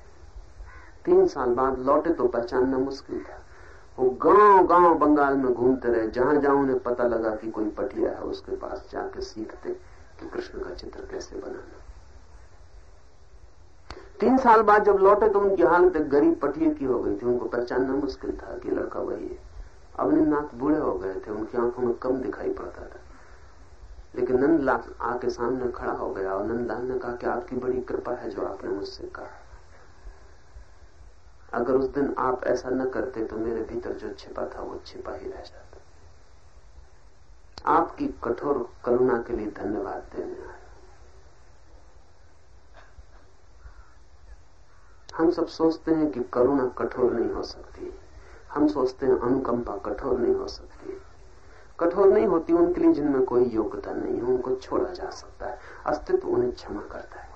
S2: तीन साल बाद लौटे तो पहचानना मुश्किल था। वो गाँव गाँव बंगाल में घूमते रहे। जहाँ जहाँ उन्हें पता लगा कि कोई पटिया है, उसके पास जाके सीखते कि कृष्ण का चित्र कैसे बनाना। तीन साल बाद जब लौटे तो उनकी हालत एक गरीब पटिए की हो गई थी। उनको पहचानना मुश्किल था कि लड़का वही है। अवनीनाथ बूढ़े हो गए थे। उनकी आँखों में कम दिखाई पड़ता था। लेकिन नंदलाल आके सामने खड़ा हो गया और नंदलाल ने कहा कि आपकी बड़ी कृपा है जो आपने मुझसे कहा। अगर उस दिन आप ऐसा न करते तो मेरे भीतर जो छिपा था वो छिपा ही रह जाता। आपकी कठोर करुणा के लिए धन्यवाद देने आया। हम सब सोचते हैं कि करुणा कठोर नहीं हो सकती। हम सोचते हैं अनुकंपा कठोर नहीं हो सकती। कठोर नहीं होती, उनके लिए जिनमें कोई योग्यता नहीं है, उनको छोड़ा जा सकता है। अस्तित्व उन्हें क्षमा करता है।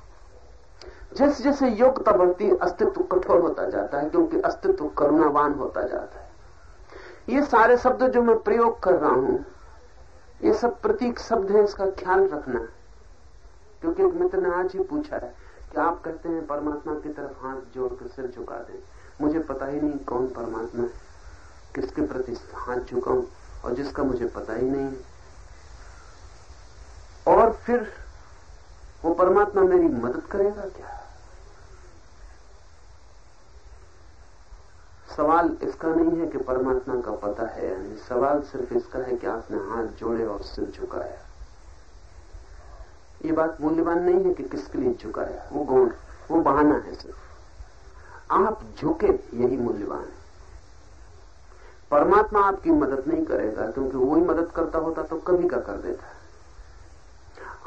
S2: जैसे जैसे योग्यता बढ़ती, अस्तित्व कठोर होता जाता है, क्योंकि अस्तित्व करुणावान होता जाता है। ये सारे शब्द जो मैं प्रयोग कर रहा हूँ, ये सब प्रतीक शब्द है, इसका ख्याल रखना। क्योंकि एक मित्र ने आज ही पूछा है कि आप कहते हैं परमात्मा की तरफ़ हाथ जोड़कर सिर झुका दें। मुझे पता ही नहीं कौन परमात्मा है, किसके प्रति हाथ झुकाऊं। और जिसका मुझे पता ही नहीं। और फिर वो परमात्मा मेरी मदद करेगा क्या? सवाल इसका नहीं है कि परमात्मा का पता है यानी सवाल सिर्फ़ इसका है कि आपने हाथ जोड़े और सिर झुकाया। ये बात मूल्यवान नहीं है कि किसके लिए झुकाया। वो गौण, वो बहाना है सिर्फ़। आप झुके यही मूल्यवान। है परमात्मा आपकी मदद नहीं करेगा, क्योंकि वो ही मदद करता होता तो कभी का कर देता।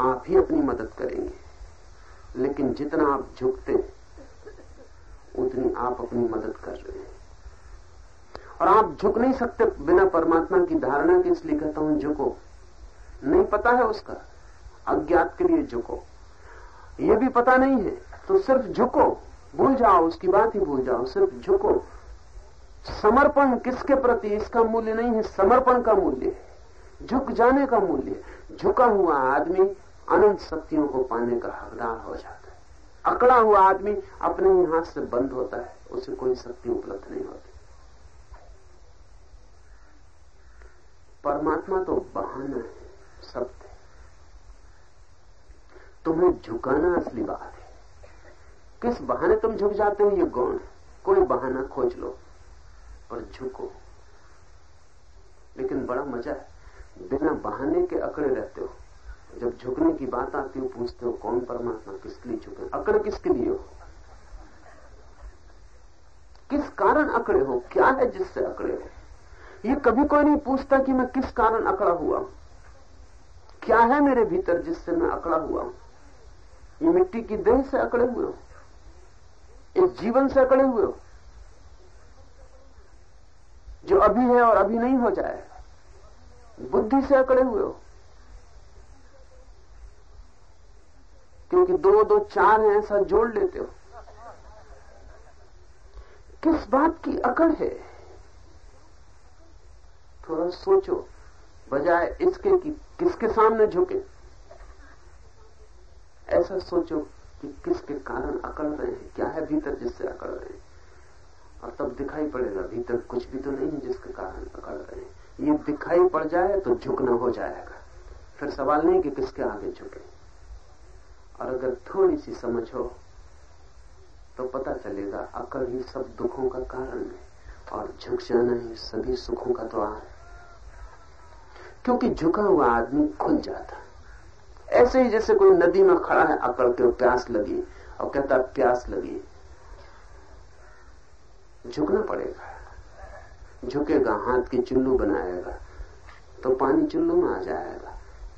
S2: आप ही अपनी मदद करेंगे। लेकिन जितना आप झुकते उतनी आप अपनी मदद कर रहे हैं। और आप झुक नहीं सकते बिना परमात्मा की धारणा के, इसलिए कहता हूँ, झुको। नहीं पता है उसका, अज्ञात के लिए झुको। ये भी पता नहीं है तो सिर्फ़ झुको, भूल जाओ, उसकी बात ही भूल जाओ, सिर्फ़ झुको। समर्पण किसके प्रति? इसका मूल्य नहीं है, समर्पण का मूल्य है। झुक जाने का मूल्य झुका हुआ आदमी अनंत शक्तियों को पाने का हकदार हो जाता है। अकड़ा हुआ आदमी अपने ही हाथ से बंद होता है, उसे कोई शक्ति उपलब्ध नहीं होती। परमात्मा तो बहाना है शब्द तुम्हें झुकाना असली बात है। किस बहाने तुम झुक जाते हो, ये गौण कोई बहाना खोज लो। और झुको लेकिन बड़ा मज़ा है। बिना बहाने के अकड़े रहते हो। जब झुकने की बात आती हो, पूछते हो, कौन परमात्मा किसके लिए झुके अकड़ किसके लिए हो? किस कारण अकड़े हो? क्या है जिससे अकड़े हो? ये कभी कोई नहीं पूछता कि मैं किस कारण अकड़ा हुआ हूँ। क्या है मेरे भीतर जिससे मैं अकड़ा हुआ हूँ? ये मिट्टी की देह से अकड़े हुए हो? इस जीवन से अकड़े हुए हो? जो अभी है और अभी नहीं हो जाए, बुद्धि से अकड़े हुए हो। क्योंकि दो दो चार हैं, ऐसा जोड़ लेते हो। किस बात की अकड़ है? थोड़ा सोचो, बजाय इसके कि किसके सामने झुके। ऐसा सोचो कि किसके कारण अकड़ रहे हैं, क्या है भीतर जिससे अकड़ रहे हैं। और तब दिखाई पड़ेगा, भीतर कुछ भी तो नहीं जिसके कारण अकड़ रहे। हैं ये दिखाई पड़ जाए तो झुकना हो जाएगा। फिर सवाल नहीं कि किसके आगे झुके। और अगर थोड़ी सी समझ हो तो पता चलेगा अकड़ ही सब दुखों का कारण है, और झुक जाना ही सभी सुखों का द्वार है। क्योंकि झुका हुआ आदमी खुल जाता। ऐसे ही जैसे कोई नदी में खड़ा है, अकड़ के प्यास लगी, और कहता, प्यास लगी। झुकना पड़ेगा। झुकेगा, हाथ की चुल्लू बनाएगा तो पानी चुल्लू में आ जाएगा।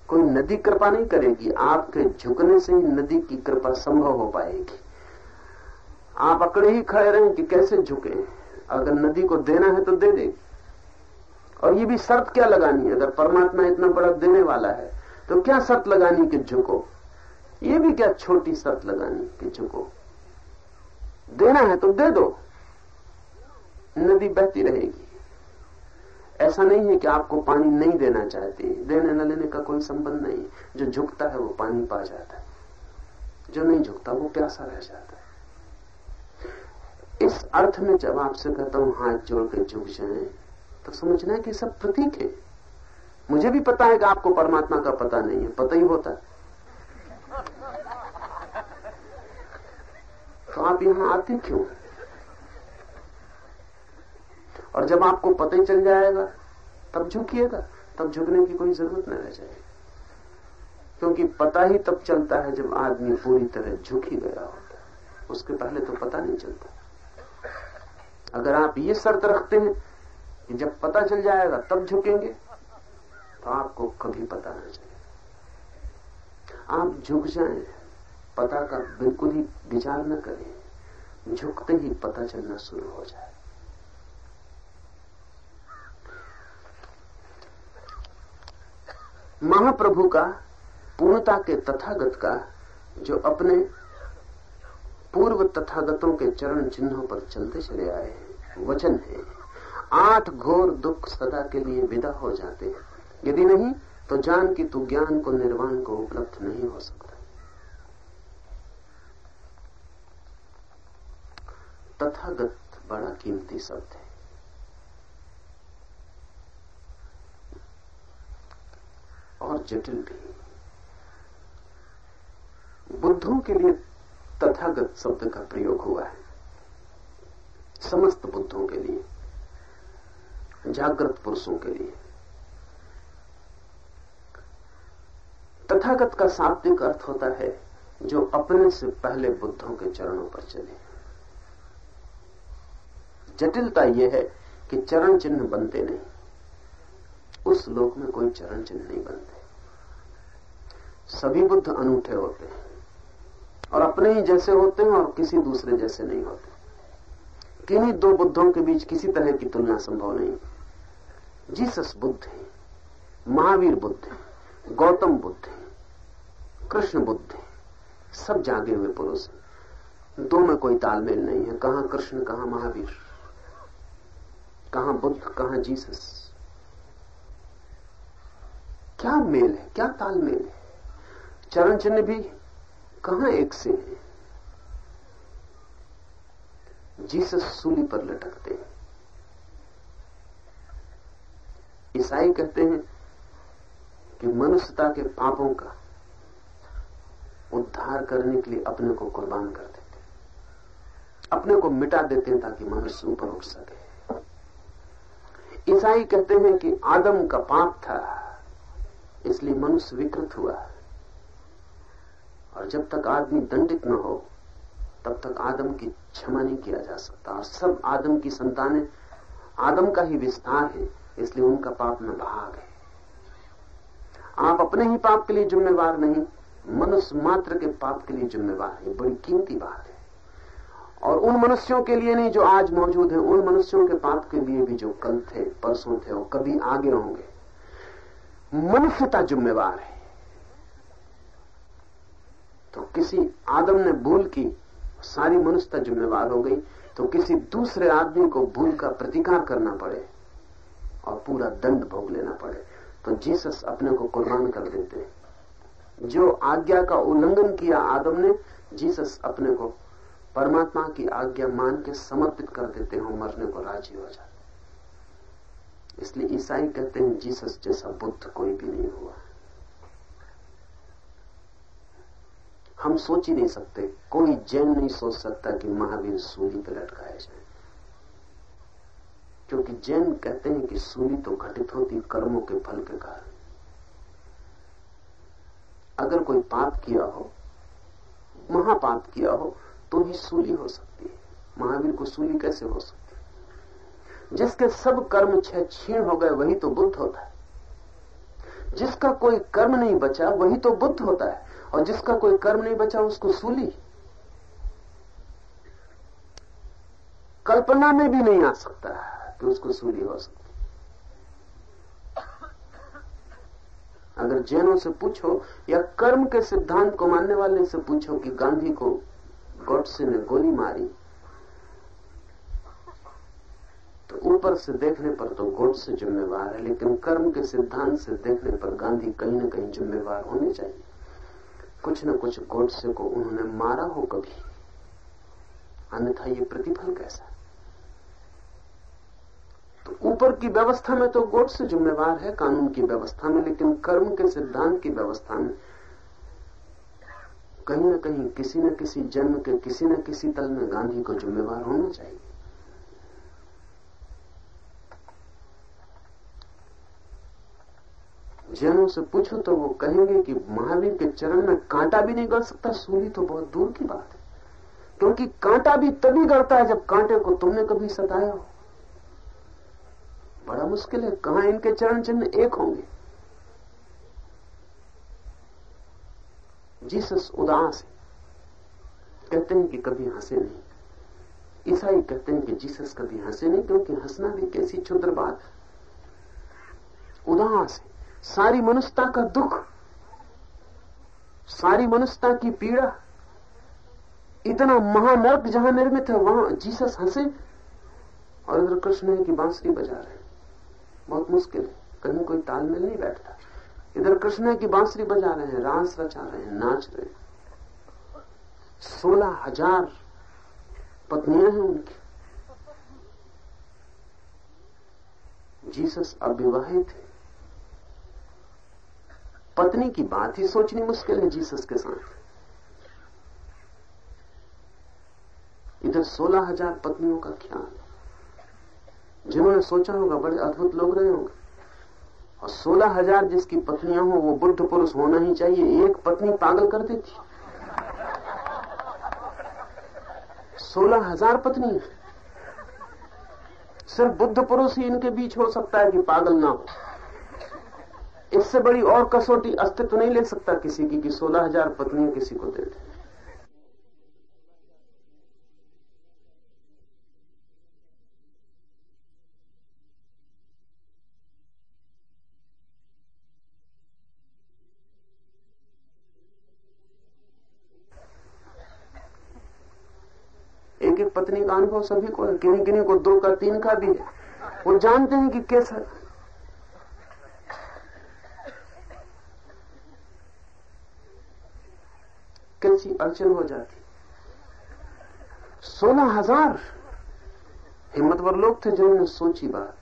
S2: कोई नदी कृपा नहीं करेगी, आपके झुकने से ही नदी की कृपा संभव हो पाएगी। आप अकड़े ही खड़े रहे कि कैसे झुके? अगर नदी को देना है तो दे देगी और ये भी शर्त क्या लगानी है? अगर परमात्मा इतना बड़ा देने वाला है तो क्या शर्त लगानी कि झुको? ये भी क्या छोटी शर्त लगानी कि झुको? देना है तो दे दो। नदी बहती रहेगी। ऐसा नहीं है कि आपको पानी नहीं देना चाहती। देने न लेने का कोई संबंध नहीं। जो झुकता है वो पानी पा जाता है। जो नहीं झुकता वो प्यासा रह जाता है। इस अर्थ में जब आपसे कहता हूँ, हाथ जोड़ के झुक जाए तो समझना है कि सब प्रतीक है। मुझे भी पता है कि आपको परमात्मा का पता नहीं है। पता ही होता तो आप यहाँ आते क्यों? और जब आपको पता ही चल जाएगा, तब झुकिएगा। तब झुकने की कोई ज़रूरत न रह जाएगी। क्योंकि पता ही तब चलता है जब आदमी पूरी तरह झुक ही गया होता है। उसके पहले तो पता नहीं चलता। अगर आप ये शर्त रखते हैं कि जब पता चल जाएगा, तब झुकेंगे तो आपको कभी पता नहीं चलेगा आप झुक जाए, पता का बिल्कुल ही विचार न करें। झुकते ही पता चलना शुरू हो जाए। महाप्रभु का, पूर्णता के तथागत का, जो अपने पूर्व तथागतों के चरण चिन्हों पर चलते चले आए हैं, वचन है। आठ घोर दुख सदा के लिए विदा हो जाते हैं। यदि नहीं तो जान की तू ज्ञान को निर्वाण को उपलब्ध नहीं हो सकता। तथागत बड़ा कीमती शब्द है। और जटिल भी। बुद्धों के लिए तथागत शब्द का प्रयोग हुआ है। समस्त बुद्धों के लिए, जागृत पुरुषों के लिए। तथागत का शाब्दिक अर्थ होता है जो अपने से पहले बुद्धों के चरणों पर चले। जटिलता यह है कि चरण चिन्ह बनते नहीं। उस लोक में कोई चरण चिन्ह नहीं बनते। सभी बुद्ध अनूठे होते हैं। और अपने ही जैसे होते हैं और किसी दूसरे जैसे नहीं होते। किन्हीं दो बुद्धों के बीच किसी तरह की तुलना संभव नहीं जीसस बुद्ध है, महावीर बुद्ध है, गौतम बुद्ध है, कृष्ण बुद्ध है, सब जागे हुए पुरुष हैं। दो में कोई तालमेल नहीं है। कहाँ कृष्ण, कहाँ महावीर? कहाँ बुद्ध, कहाँ जीसस? क्या मेल है? क्या तालमेल है? चरण चिन्ह भी कहा एक से है? जीसस सूली पर लटकते हैं। ईसाई कहते हैं कि मनुष्यता के पापों का उद्धार करने के लिए अपने को कुर्बान कर देते अपने को मिटा देते हैं ताकि मनुष्य ऊपर उठ सके। ईसाई कहते हैं कि आदम का पाप था। इसलिए मनुष्य विकृत हुआ है। और जब तक आदमी दंडित न हो, तब तक आदम की क्षमा नहीं किया जा सकता। और सब आदम की संतानें आदम का ही विस्तार है, इसलिए उनका पाप न भाग है। आप अपने ही पाप के लिए जिम्मेवार नहीं, मनुष्य मात्र के पाप के लिए जिम्मेवार है, बड़ी कीमती बात है। और उन मनुष्यों के लिए नहीं जो आज मौजूद है, उन मनुष्यों के पाप के लिए भी जो कल थे परसों थे और कभी आगे होंगे। मनुष्यता जिम्मेवार है। तो किसी आदम ने भूल की, सारी मनुष्यता जिम्मेवार हो गई तो किसी दूसरे आदमी को भूल का प्रतिकार करना पड़े और पूरा दंड भोग लेना पड़े। तो जीसस अपने को कुर्बान कर देते हैं। जो आज्ञा का उल्लंघन किया आदम ने, जीसस अपने को परमात्मा की आज्ञा मान के समर्पित कर देते हैं मरने को राज़ी हो जाते इसलिए ईसाई कहते हैं, जीसस जैसा बुद्ध कोई भी नहीं हुआ। हम सोच ही नहीं सकते, कोई जैन नहीं सोच सकता कि महावीर सूली पर लटकाए जाए। क्योंकि जैन कहते हैं कि सूली तो घटित होती, कर्मों के फल के कारण। अगर कोई पाप किया हो, महापाप किया हो तो ही सूली हो सकती है। महावीर को सूली कैसे हो सकती जिसके सब कर्म छह छीण हो गए, वही तो बुद्ध होता है। जिसका कोई कर्म नहीं बचा, वही तो बुद्ध होता है। और जिसका कोई कर्म नहीं बचा, उसको सूली। कल्पना में भी नहीं आ सकता कि उसको सूली हो सकती। अगर जैनों से पूछो, या कर्म के सिद्धांत को मानने वाले से पूछो कि गांधी को गॉडसे ने गोली मारी तो ऊपर से देखने पर तो गोडसे जिम्मेवार है, लेकिन कर्म के सिद्धांत से देखने पर गांधी कहीं ना कहीं जिम्मेवार होने चाहिए। कुछ न कुछ गोडसे को उन्होंने मारा हो कभी। अन्यथा ये प्रतिफल कैसा? तो ऊपर की व्यवस्था में तो गोडसे जिम्मेवार है, कानून की व्यवस्था में, लेकिन कर्म के सिद्धांत की व्यवस्था में कहीं ना कहीं किसी न किसी जन्म के किसी न किसी तल में गांधी को जिम्मेवार होना चाहिए। जैनों से पूछो तो वो कहेंगे कि महावीर के चरण में कांटा भी नहीं गड़ सकता, सूली तो बहुत दूर की बात है। क्योंकि कांटा भी तभी गड़ता है जब कांटे को तुमने कभी सताया हो। बड़ा मुश्किल है, कहा इनके चरण चिन्ह एक होंगे? जीसस उदास है। कहते हैं कि कभी हंसे नहीं। ईसाई कहते हैं कि जीसस कभी हंसे नहीं, क्योंकि हंसना भी कैसी क्षुद्र बात उदास है। सारी मनुष्यता का दुख, सारी मनुष्यता की पीड़ा, इतना महानर्क जहाँ निर्मित है, वहाँ जीसस हंसे और इधर कृष्ण है कि बांसुरी बजा रहे बहुत मुश्किल है, कहीं कोई तालमेल नहीं बैठता। इधर कृष्ण की बांसुरी बजा रहे हैं, रास रचा रहे हैं, नाच रहे हैं। सोलह हज़ार पत्नियाँ हैं उनकी। जीसस अविवाहित है। पत्नी की बात ही सोचनी मुश्किल है जीसस के साथ। इधर सोलह हज़ार पत्नियों का ख्याल। जिन्होंने सोचा होगा, बड़े अद्भुत लोग रहे होंगे। और सोलह हज़ार जिसकी पत्नियाँ हो, वो बुद्ध पुरुष होना ही चाहिए। एक पत्नी पागल कर देती सोलह हज़ार पत्नी सिर्फ़ बुद्ध पुरुष ही इनके बीच हो सकता है कि पागल ना हो। इससे बड़ी और कसौटी अस्तित्व नहीं ले सकता किसी की कि सोलह हज़ार पत्नियाँ किसी को दे दे। एक एक पत्नी का अनुभव सभी को है। किन्हीं किन्हीं को दो का, तीन का भी है। वो जानते हैं कि कैसा कैसी अड़चन हो जाती। सोलह हज़ार हिम्मतवर लोग थे जिन्होंने सोची बात।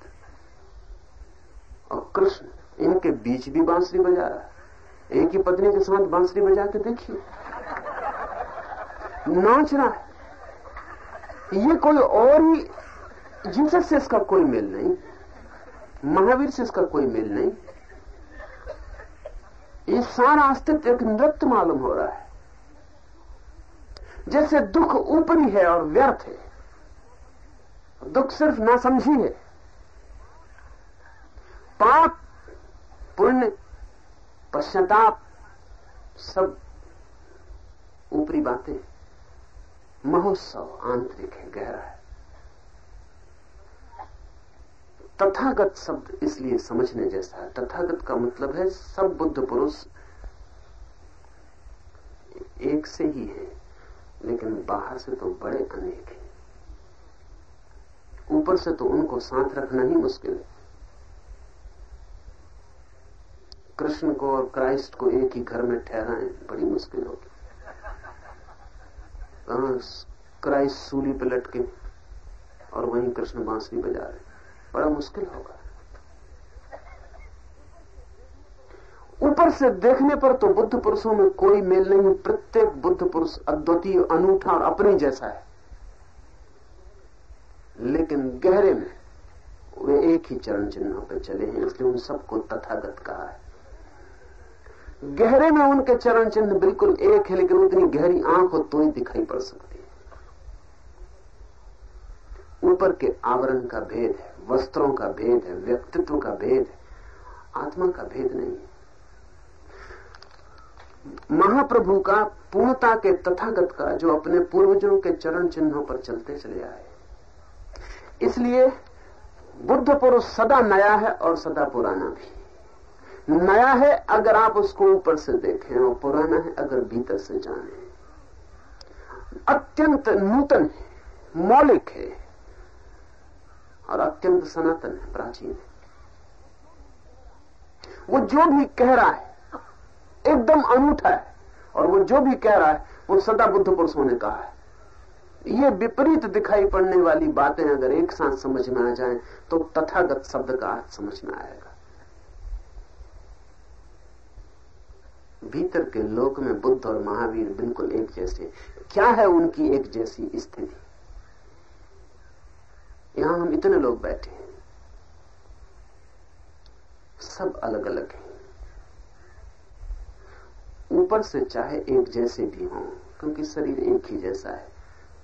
S2: और कृष्ण, इनके बीच भी बांसुरी बजा रहा एक ही पत्नी के साथ बांसुरी बजा के देखिए नाच रहा है। ये कोई और ही जीसस से इसका कोई मेल नहीं, महावीर से इसका कोई मेल नहीं, ये सारा अस्तित्व एक नृत्य मालूम हो रहा है। जैसे दुख ऊपरी है और व्यर्थ है। दुख सिर्फ़ नासमझी है। पाप, पुण्य, पश्चाताप, सब ऊपरी बातें। महोत्सव आंतरिक है, गहरा है। तथागत शब्द इसलिए समझने जैसा है। तथागत का मतलब है सब बुद्ध पुरुष एक से ही है। लेकिन बाहर से तो बड़े अनेक हैं। ऊपर से तो उनको साथ रखना ही मुश्किल है। कृष्ण को और क्राइस्ट को एक ही घर में ठहराए, बड़ी मुश्किल होगी। क्राइस्ट सूली पे लटके और वहीं कृष्ण बांसुरी बजा रहे बड़ा मुश्किल होगा। ऊपर से देखने पर तो बुद्ध पुरुषों में कोई मेल नहीं प्रत्येक बुद्ध पुरुष अद्वितीय, अनूठा और अपने जैसा है। लेकिन गहरे में वे एक ही चरण चिन्हों पर चले हैं, इसलिए उन सबको तथागत कहा है। गहरे में उनके चरण चिन्ह बिल्कुल एक है, लेकिन उतनी गहरी आँख हो तो ही दिखाई पड़ सकती है। ऊपर के आवरण का भेद है, वस्त्रों का भेद है, व्यक्तित्व का भेद है, आत्मा का भेद नहीं है। महाप्रभु का पूर्णता के तथागत का जो अपने पूर्वजों के चरण चिन्हों पर चलते चले आए। इसलिए बुद्ध पुरुष सदा नया है और सदा पुराना भी। नया है अगर आप उसको ऊपर से देखें और पुराना है अगर भीतर से जाने। अत्यंत नूतन है, मौलिक है और अत्यंत सनातन है, प्राचीन है। वो जो भी कह रहा है एकदम अनूठा है। और वो जो भी कह रहा है, वो सदा बुद्ध पुरुषों ने कहा है। ये विपरीत दिखाई पड़ने वाली बातें अगर एक साथ समझ में आ जाए तो तथागत शब्द का अर्थ समझ में आएगा। भीतर के लोक में बुद्ध और महावीर बिल्कुल एक जैसे। क्या है उनकी एक जैसी स्थिति? यहाँ हम इतने लोग बैठे हैं। सब अलग अलग हैं। ऊपर से चाहे एक जैसे भी हों, क्योंकि शरीर एक ही जैसा है,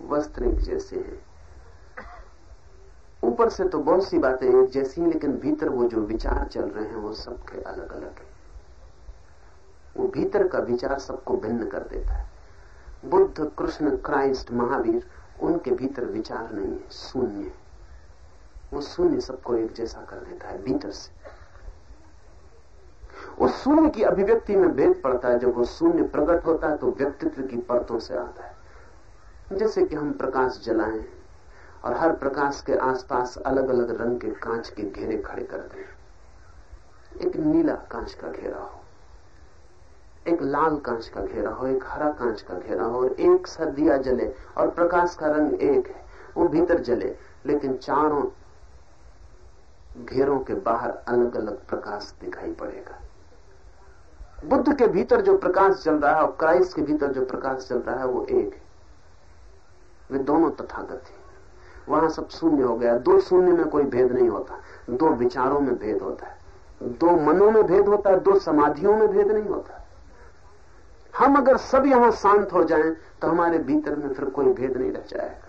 S2: वस्त्र एक जैसे हैं। ऊपर से तो बहुत सी बातें एक जैसी हैं, लेकिन भीतर वो जो विचार चल रहे हैं, वो सबके अलग अलग है। वो भीतर का विचार सबको भिन्न कर देता है। बुद्ध, कृष्ण, क्राइस्ट, महावीर, उनके भीतर विचार नहीं है, शून्य वो शून्य सबको एक जैसा कर देता है, भीतर से। उस शून्य की अभिव्यक्ति में भेद पड़ता है। जब वो शून्य प्रकट होता है तो व्यक्तित्व की परतों से आता है। जैसे कि हम प्रकाश जलाएँ और हर प्रकाश के आसपास अलग अलग रंग के कांच के घेरे खड़े कर दें। एक नीला कांच का घेरा हो, एक लाल कांच का घेरा हो, एक हरा कांच का घेरा हो, और एक सा दिया जले और प्रकाश का रंग एक है, वो भीतर जले। लेकिन चारों घेरों के बाहर अलग अलग प्रकाश दिखाई पड़ेगा। बुद्ध के भीतर जो प्रकाश चल रहा है और क्राइस्ट के भीतर जो प्रकाश चल रहा है, वो एक है। वे दोनों तथागत हैं। वहाँ सब शून्य हो गया। दो शून्य में कोई भेद नहीं होता। दो विचारों में भेद होता है। दो मनों में भेद होता है, दो समाधियों में भेद नहीं होता। हम अगर सब यहाँ शांत हो जाएँ तो हमारे भीतर में फिर कोई भेद नहीं रह जाएगा।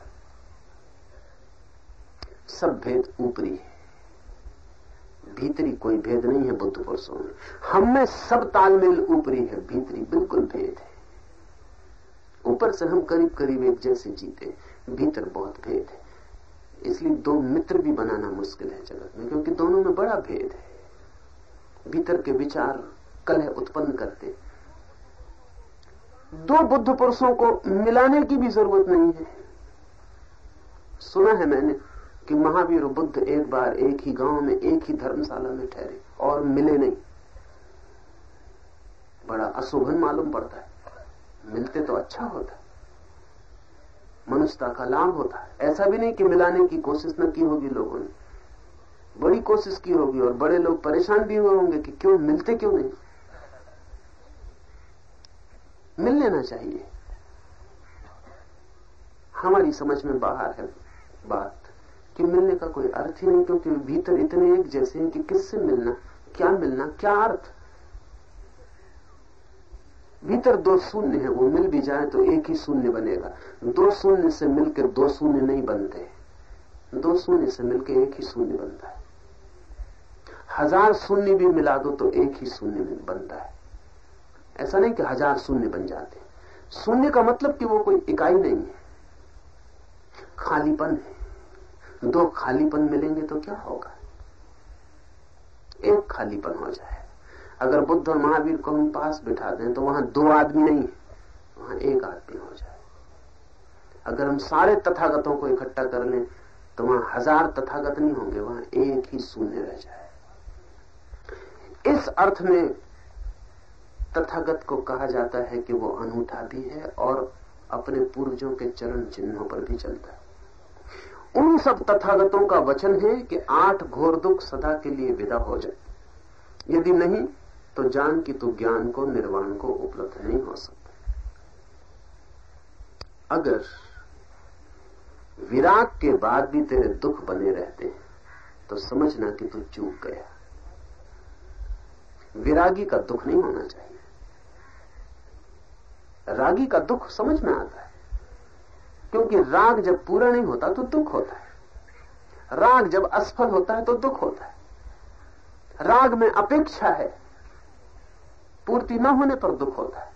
S2: सब भेद ऊपरी है। भीतरी कोई भेद नहीं है बुद्ध पुरुषों में हम में सब तालमेल ऊपरी है, भीतरी बिल्कुल भेद है। ऊपर से हम करीब करीब एक जैसे जीते भीतर बहुत भेद है। इसलिए दो मित्र भी बनाना मुश्किल है जगत में, क्योंकि दोनों में बड़ा भेद है। भीतर के विचार कलह उत्पन्न करते दो बुद्ध पुरुषों को मिलाने की भी ज़रूरत नहीं है। सुना है मैंने कि महावीर बुद्ध एक बार एक ही गाँव में, एक ही धर्मशाला में ठहरे और मिले नहीं। बड़ा अशोभन मालूम पड़ता है। मिलते तो अच्छा होता मनुष्यता का लाभ होता ऐसा भी नहीं कि मिलाने की कोशिश न की होगी लोगों ने। बड़ी कोशिश की होगी और बड़े लोग परेशान भी हुए होंगे कि क्यों मिलते क्यों नहीं? मिल लेना चाहिए। हमारी समझ में बाहर है बात। कि मिलने का कोई अर्थ ही नहीं, क्योंकि भीतर इतने एक जैसे हैं कि किससे मिलना? क्या मिलना? क्या अर्थ? भीतर दो शून्य है, वो मिल भी जाए तो एक ही शून्य बनेगा। दो शून्य से मिलकर दो शून्य नहीं बनते। दो शून्य से मिलकर एक ही शून्य बनता है। हज़ार शून्य भी मिला दो तो एक ही शून्य बनता है। ऐसा नहीं कि हज़ार शून्य बन जाते। शून्य का मतलब कि वो कोई इकाई नहीं है। खालीपन है। दो खालीपन मिलेंगे तो क्या होगा? एक खालीपन हो जाए। अगर बुद्ध और महावीर को हम पास बिठा दें तो वहाँ दो आदमी नहीं वहाँ एक आदमी हो जाए। अगर हम सारे तथागतों को इकट्ठा कर लें तो वहाँ हज़ार तथागत नहीं होंगे, वहाँ एक ही शून्य रह जाए। इस अर्थ में तथागत को कहा जाता है कि वो अनूठा भी है और अपने पूर्वजों के चरण चिन्हों पर भी चलता है। उन सब तथागतों का वचन है कि आठ घोर दुख सदा के लिए विदा हो जाए। यदि नहीं तो जान की तो ज्ञान को, निर्वाण को उपलब्ध नहीं हो सकता। अगर विराग के बाद भी तेरे दुख बने रहते हैं तो समझना कि तू चूक गया। विरागी का दुख नहीं होना चाहिए। रागी का दुख समझ में आता है। क्योंकि राग जब पूरा नहीं होता तो दुख होता है। राग जब असफल होता है तो दुख होता है। राग में अपेक्षा है। पूर्ति न होने पर दुख होता है।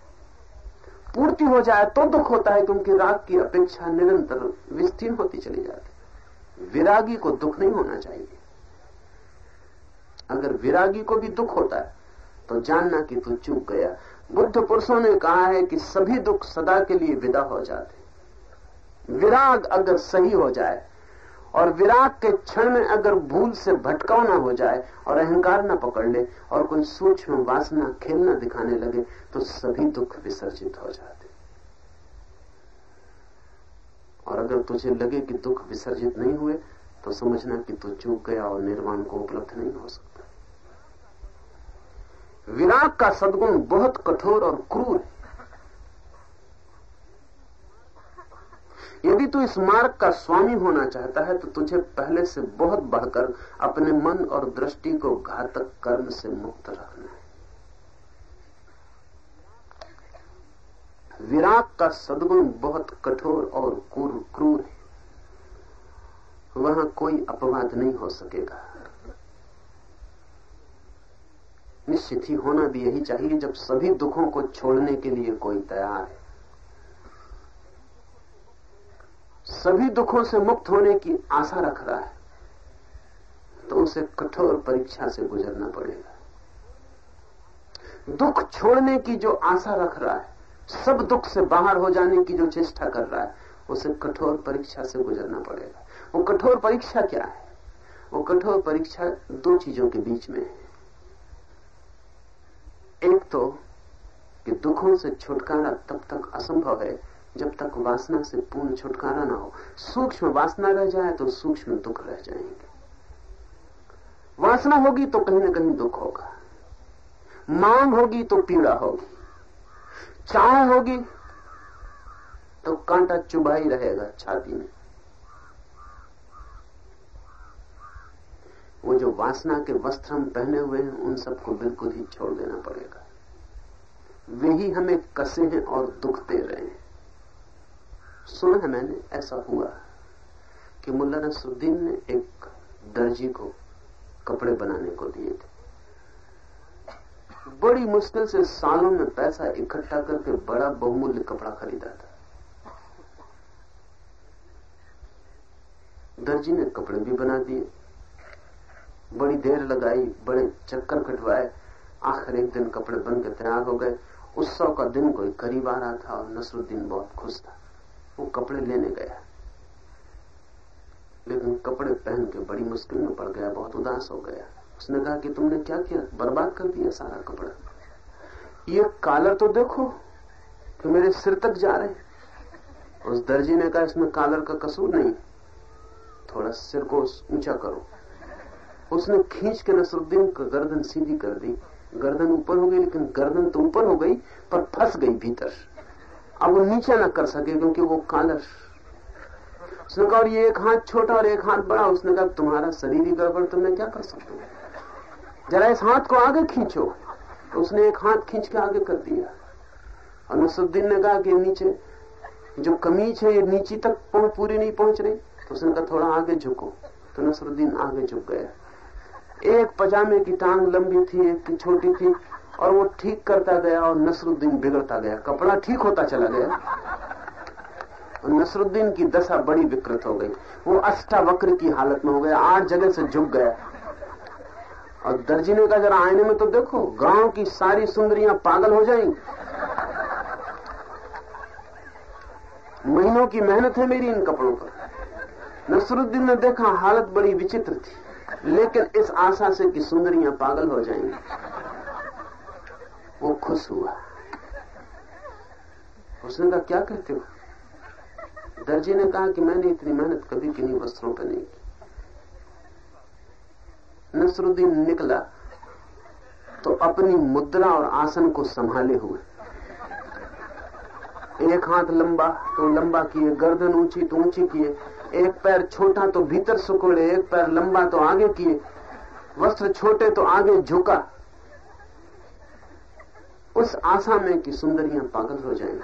S2: पूर्ति हो जाए तो दुख होता है क्योंकि राग की अपेक्षा निरंतर विस्तीर्ण होती चली जाती विरागी को दुख नहीं होना चाहिए। अगर विरागी को भी दुख होता है तो जानना कि तू चूक गया। बुद्ध पुरुषों ने कहा है कि सभी दुख सदा के लिए विदा हो जाते विराग अगर सही हो जाए और विराग के क्षण में अगर भूल से भटकाव ना हो जाए और अहंकार ना पकड़ ले और कोई सूक्ष्म वासना खेलना दिखाने लगे तो सभी दुख विसर्जित हो जाते। और अगर तुझे लगे कि दुख विसर्जित नहीं हुए तो समझना कि तू चूक गया और निर्वाण को उपलब्ध नहीं हो सकता। विराग का सदगुण बहुत कठोर और क्रूर है। यदि तू इस मार्ग का स्वामी होना चाहता है तो तुझे पहले से बहुत बढ़कर अपने मन और दृष्टि को घातक कर्म से मुक्त रखना है। विराग का सदगुण बहुत कठोर और क्रूर है। वहाँ कोई अपवाद नहीं हो सकेगा। निश्चित ही होना भी यही चाहिए जब सभी दुखों को छोड़ने के लिए कोई तैयार है। सभी दुखों से मुक्त होने की आशा रख रहा है तो उसे कठोर परीक्षा से गुजरना पड़ेगा। दुख छोड़ने की जो आशा रख रहा है, सब दुख से बाहर हो जाने की जो चेष्टा कर रहा है, उसे कठोर परीक्षा से गुजरना पड़ेगा। वो कठोर परीक्षा क्या है? वो कठोर परीक्षा दो चीज़ों के बीच में है। एक तो कि दुखों से छुटकारा तब तक असंभव है जब तक वासना से पूर्ण छुटकारा ना हो, सूक्ष्म वासना रह जाए तो सूक्ष्म दुख रह जाएँगे। वासना होगी तो कहीं ना कहीं दुख होगा। मांग होगी तो पीड़ा होगी। चाह होगी तो कांटा चुभा ही रहेगा छाती में। वो जो वासना के वस्त्र हम पहने हुए हैं, उन सबको बिल्कुल ही छोड़ देना पड़ेगा। वे ही हमें कसे हैं और दुख दे रहे हैं। सुना है मैंने, ऐसा हुआ कि मुल्ला नसरुद्दीन ने एक दर्जी को कपड़े बनाने को दिए थे। बड़ी मुश्किल से सालों में पैसा इकट्ठा करके बड़ा बहुमूल्य कपड़ा खरीदा था। दर्जी ने कपड़े भी बना दिए। बड़ी देर लगाई, बड़े चक्कर कटवाए। आखिर एक दिन कपड़े बन के तैयार हो गए। उत्सव का दिन कोई करीब आ रहा था और नसरुद्दीन बहुत खुश था। वो कपड़े लेने गया। लेकिन कपड़े पहन के बड़ी मुश्किल में पड़ गया, बहुत उदास हो गया। उसने कहा कि तुमने क्या किया? बर्बाद कर दिया सारा कपड़ा। ये कालर तो देखो कि मेरे सिर तक जा रहे। उस दर्जी ने कहा, इसमें कालर का कसूर नहीं, थोड़ा सिर को ऊँचा करो। उसने खींच के नसरुद्दीन का गर्दन सीधी कर दी। गर्दन ऊपर हो गई, लेकिन गर्दन तो ऊपर हो गई, पर फंस गई भीतर। अब वो नीचे ना कर सके क्योंकि वो कालर उसने कहा, और ये एक हाथ छोटा और एक हाथ बड़ा। उसने कहा, तुम्हारा शरीर ही गड़बड़ तो मैं क्या कर सकता हूँ? जरा इस हाथ को आगे खींचो। तो उसने एक हाथ खींच के आगे कर दिया। और नसरुद्दीन ने कहा कि नीचे, जो कमीज है, ये नीचे तक पूरी नहीं पहुँच रही। तो उसने कहा, थोड़ा आगे झुको। तो नसरुद्दीन आगे झुक गया। एक पजामे की टांग लंबी थी, एक की छोटी थी। और वो ठीक करता गया और नसरुद्दीन बिगड़ता गया। कपड़ा ठीक होता चला गया। और नसरुद्दीन की दशा बड़ी विकृत हो गई। वो अष्टावक्र की हालत में हो गया। आठ जगह से झुक गया। और दर्जी ने कहा जरा आईने में तो देखो, गाँव की सारी सुंदरियाँ पागल हो जाएँगी महीनों की मेहनत है मेरी इन कपड़ों पर। नसरुद्दीन ने देखा हालत बड़ी विचित्र थी, लेकिन इस आशा से कि सुंदरियाँ पागल हो जाएँगी। वो खुश हुआ। उसने कहा, क्या कहते हो? दर्जी ने कहा कि मैंने इतनी मेहनत कभी किन्हीं वस्त्रों पर नहीं की। नसरुद्दीन निकला तो अपनी मुद्रा और आसन को संभाले हुए। एक हाथ लंबा तो लंबा किए, गर्दन ऊँची तो ऊँची किए, एक पैर छोटा तो भीतर सुकोड़े, एक पैर लंबा तो आगे किए, वस्त्र छोटे तो आगे झुका। उस आशा में कि सुंदरियाँ पागल हो जाएँगी।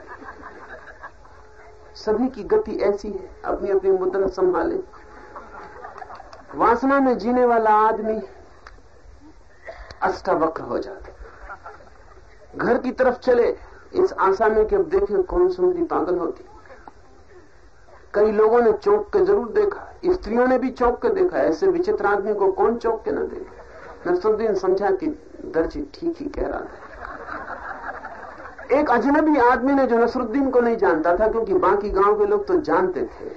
S2: सभी की गति ऐसी है अपनी अपनी मुद्रा संभाले। वासना में जीने वाला आदमी अष्टावक्र हो जाता घर की तरफ़ चले, इस आशा में कि अब देखें कौन सुंदरी पागल होती। कई लोगों ने चौंक के ज़रूर देखा, स्त्रियों ने भी चौंक के देखा, ऐसे विचित्र आदमी को कौन चौंक के न देखा? नसरुद्दीन समझा कि दर्जी ठीक ही कह रहा था एक अजनबी आदमी ने जो नसरुद्दीन को नहीं जानता था, क्योंकि बाकी गाँव के लोग तो जानते थे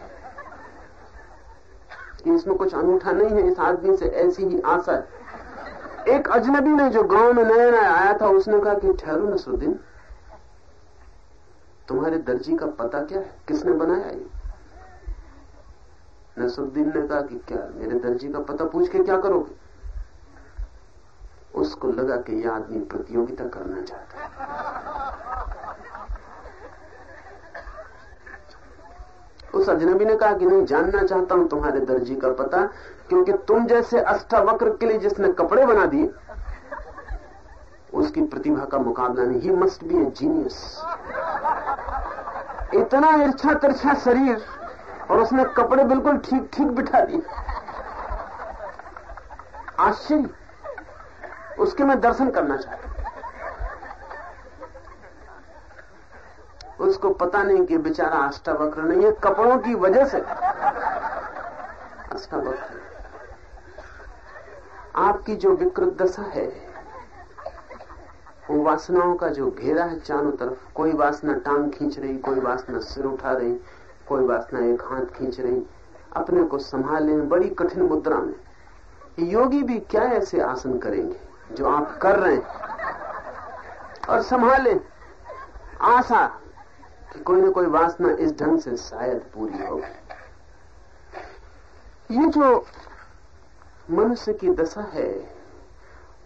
S2: कि इसमें कुछ अनूठा नहीं है, इस आदमी से ऐसी ही आशा एक अजनबी ने जो गाँव में नया नया आया था, उसने कहा कि ठहरो नसरुद्दीन, तुम्हारे दर्जी का पता क्या है? किसने बनाया ये? नसरुद्दीन ने कहा कि क्या, मेरे दर्जी का पता पूछ के क्या करोगे? उसको लगा कि यह आदमी प्रतियोगिता करना चाहता है। उस अजनबी ने कहा कि नहीं, जानना चाहता हूँ तुम्हारे दर्जी का पता, क्योंकि तुम जैसे अष्टावक्र के लिए जिसने कपड़े बना दिए, उसकी प्रतिभा का मुकाबला नहीं। He must be a genius इतना इच्छा तिरछा शरीर, और उसने कपड़े बिल्कुल ठीक ठीक बिठा दिए। आश्चर्य। उसके मैं दर्शन करना चाहता उसको पता नहीं कि बेचारा अष्टावक्र नहीं है, कपड़ों की वजह से। अष्टावक्र। आपकी जो विकृत दशा है, वो वासनाओं का जो घेरा है चारों तरफ़, कोई वासना टांग खींच रही, कोई वासना सिर उठा रही, कोई वासना एक हाथ खींच रही, अपने को संभाले बड़ी कठिन मुद्रा में। योगी भी क्या ऐसे आसन करेंगे जो आप कर रहे हैं? और संभाले। आशा कि कोई ना कोई वासना इस ढंग से शायद पूरी हो। ये जो मनुष्य की दशा है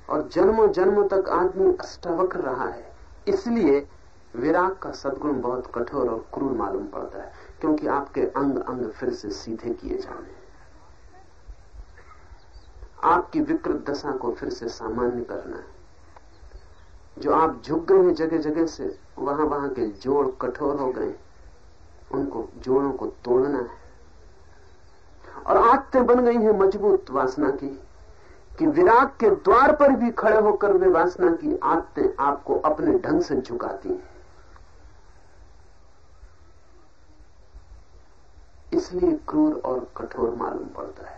S2: और जन्मों जन्मों तक आदमी अष्टावक्र रहा है, इसलिए विराग का सदगुण बहुत कठोर और क्रूर मालूम पड़ता है, क्योंकि आपके अंग अंग फिर से सीधे किए जाने। आपकी विकृत दशा को फिर से सामान्य करना है। जो आप झुक गए हैं जगह जगह से वहाँ वहाँ के जोड़ कठोर हो गए। उनको जोड़ों को तोड़ना है। और आदतें बन गई हैं मज़बूत वासना की कि विराग के द्वार पर भी खड़े होकर वे वासना की आदतें आपको अपने ढंग से झुकाती हैं। इसलिए क्रूर और कठोर मालूम पड़ता है।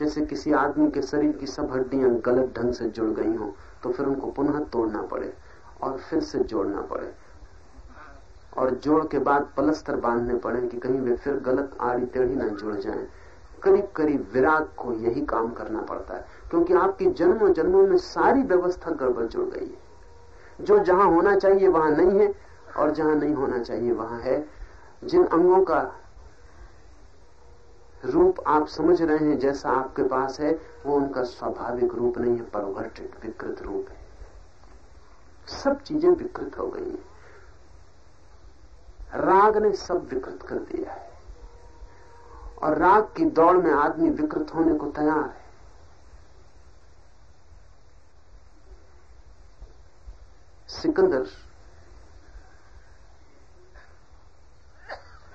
S2: जैसे किसी आदमी के शरीर की सब हड्डियाँ गलत ढंग से जुड़ गई हों तो फिर उनको पुनः तोड़ना पड़े। और फिर से जोड़ना पड़े। और जोड़ के बाद पलस्तर बांधने पड़े कि कहीं वे फिर गलत आड़ी टेढ़ी ना जुड़ जाएँ। करीब करीब विराग को यही काम करना पड़ता है, क्योंकि आपकी जन्मों जन्मों में सारी व्यवस्था गड़बड़ जुड़ गई है। जो जहाँ होना चाहिए वहाँ नहीं है, और जहाँ नहीं होना चाहिए वहाँ है। जिन अंगों का रूप आप समझ रहे हैं जैसा आपके पास है, वो उनका स्वाभाविक रूप नहीं है परवर्टित विकृत रूप है। सब चीज़ें विकृत हो गई। राग ने सब विकृत कर दिया है। और राग की दौड़ में आदमी विकृत होने को तैयार है। सिकंदर,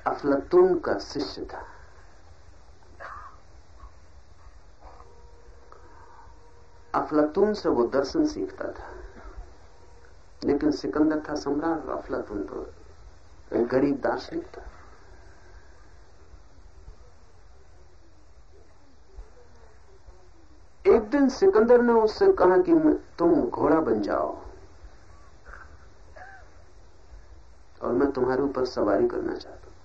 S2: अफलतून का शिष्य था। अफलातून से वो दर्शन सीखता था। लेकिन सिकंदर था सम्राट और अफलातून तो गरीब दार्शनिक था। एक दिन सिकंदर ने उससे कहा कि तुम घोड़ा बन जाओ और मैं तुम्हारे ऊपर सवारी करना चाहता हूँ।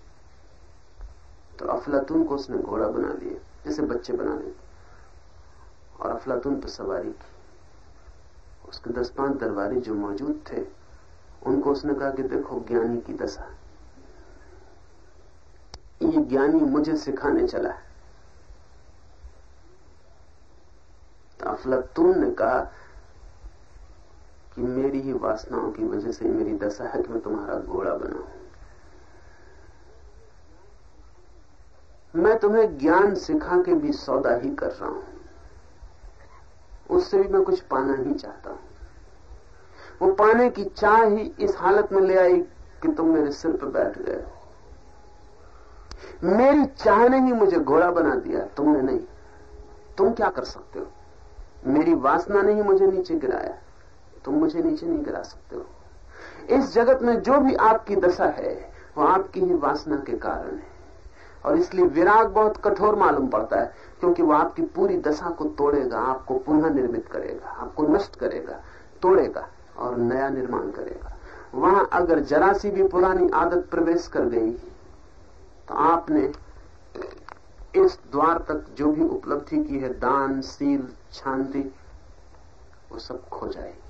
S2: तो अफलातून को उसने घोड़ा बना दिया, जैसे बच्चे बना लेते और अफलातून पर सवारी की। उसके दस पाँच दरबारी जो मौजूद थे, उनको उसने कहा कि देखो ज्ञानी की दशा ये ज्ञानी मुझे सिखाने चला है। तो अफलातून ने कहा कि मेरी ही वासनाओं की वजह से मेरी दशा है कि मैं तुम्हारा घोड़ा बनाऊ। मैं तुम्हें ज्ञान सिखा के भी सौदा ही कर रहा हूँ। उससे भी मैं कुछ पाना ही चाहता हूँ। वो पाने की चाह ही इस हालत में ले आई कि तुम मेरे सिर पर बैठ गए मेरी चाह ने ही मुझे घोड़ा बना दिया, तुमने नहीं। तुम क्या कर सकते हो? मेरी वासना ने ही मुझे नीचे गिराया। तुम मुझे नीचे नहीं गिरा सकते हो। इस जगत में जो भी आपकी दशा है, वो आपकी ही वासना के कारण है। और इसलिए विराग बहुत कठोर मालूम पड़ता है, क्योंकि वो आपकी पूरी दशा को तोड़ेगा, आपको पुनः निर्मित करेगा, आपको नष्ट करेगा, तोड़ेगा और नया निर्माण करेगा। वहाँ अगर जरा सी भी पुरानी आदत प्रवेश कर गई तो आपने इस द्वार तक जो भी उपलब्धि की है, दान, सील शांति वो सब खो जाएगी।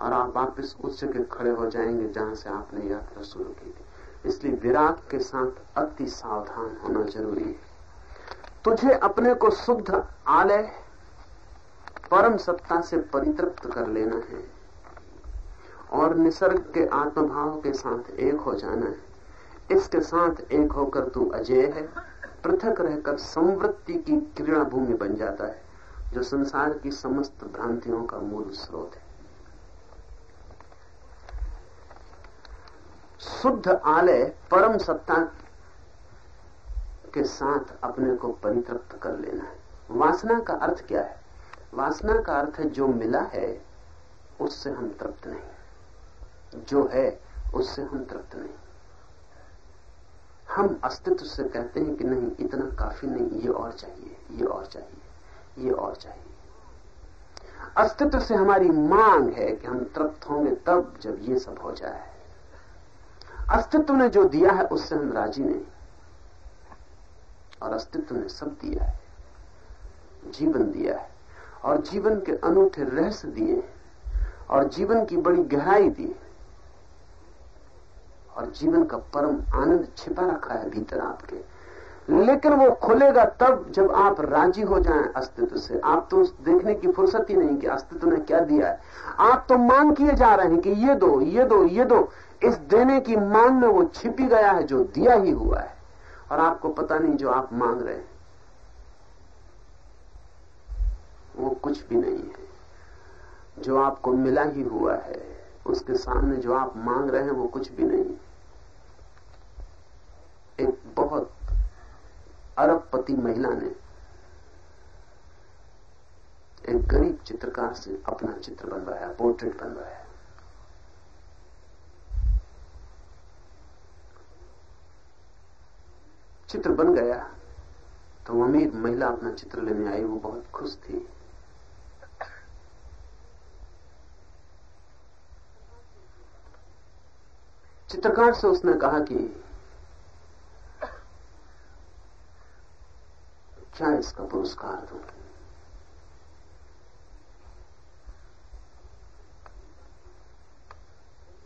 S2: और आप वापस उस जगह खड़े हो जाएँगे जहाँ से आपने यात्रा शुरू की थी। इसलिए विराग के साथ अति सावधान होना ज़रूरी है। तुझे अपने को शुद्ध आलय, परम सत्ता से परितृप्त कर लेना है और निसर्ग के आत्मभाव के साथ एक हो जाना है। इसके साथ एक होकर तू अजय है। पृथक रहकर संवृत्ति की क्रीड़ा भूमि बन जाता है, जो संसार की समस्त भ्रांतियों का मूल स्रोत है। शुद्ध आलय परम सत्ता के साथ अपने को परितृप्त कर लेना है। वासना का अर्थ क्या है? वासना का अर्थ है जो मिला है, उससे हम तृप्त नहीं। जो है, उससे हम तृप्त नहीं। हम अस्तित्व से कहते हैं कि नहीं, इतना काफ़ी नहीं, ये और चाहिए, ये और चाहिए, ये और चाहिए। अस्तित्व से हमारी मांग है कि हम तृप्त होंगे तब जब ये सब हो जाए। अस्तित्व ने जो दिया है, उससे हम राज़ी नहीं। और अस्तित्व ने सब दिया है। जीवन दिया है। और जीवन के अनूठे रहस्य दिए और जीवन की बड़ी गहराई दी और जीवन का परम आनंद छिपा रखा है भीतर आपके। लेकिन वो खुलेगा तब जब आप राज़ी हो जाएँ अस्तित्व से। आप तो देखने की फुर्सत ही नहीं कि अस्तित्व ने क्या दिया है। आप तो मांग किए जा रहे हैं कि ये दो ये दो ये दो। इस देने की मांग में वो छिपी गया है, जो दिया ही हुआ है। और आपको पता नहीं जो आप मांग रहे हैं। वो कुछ भी नहीं है। जो आपको मिला ही हुआ है, उसके सामने जो आप मांग रहे हैं, वो कुछ भी नहीं एक बहुत अरबपति महिला ने एक गरीब चित्रकार से अपना चित्र बनवाया, पोर्ट्रेट बनवाया। चित्र बन गया तो अमीर महिला अपना चित्र लेने आई, वो बहुत खुश थी। चित्रकार से उसने कहा कि, क्या इसका पुरस्कार दू?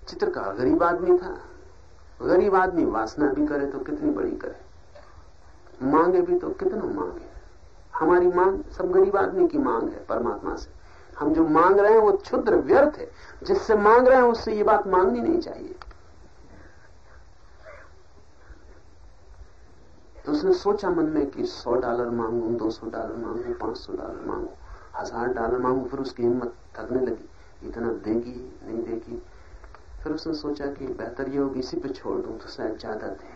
S2: चित्रकार गरीब आदमी था। गरीब आदमी वासना भी करे तो कितनी बड़ी करे। मांगे भी तो कितना मांगे? हमारी मांग सब गरीब आदमी की मांग है, परमात्मा से। हम जो मांग रहे हैं, वो क्षुद्र व्यर्थ है। जिससे मांग रहे हैं, उससे ये बात मांगनी नहीं चाहिए। तो उसने सोचा मन में कि सौ डॉलर मांगू, दो सौ डॉलर मांगू, पाँच सौ डॉलर मांगू, हज़ार डॉलर मांगू, फिर उसकी हिम्मत थकने लगी। इतना देगी, नहीं देगी। फिर उसने सोचा कि बेहतर ये होगी, इसी पे छोड़ दूँ तो शायद ज़्यादा दे।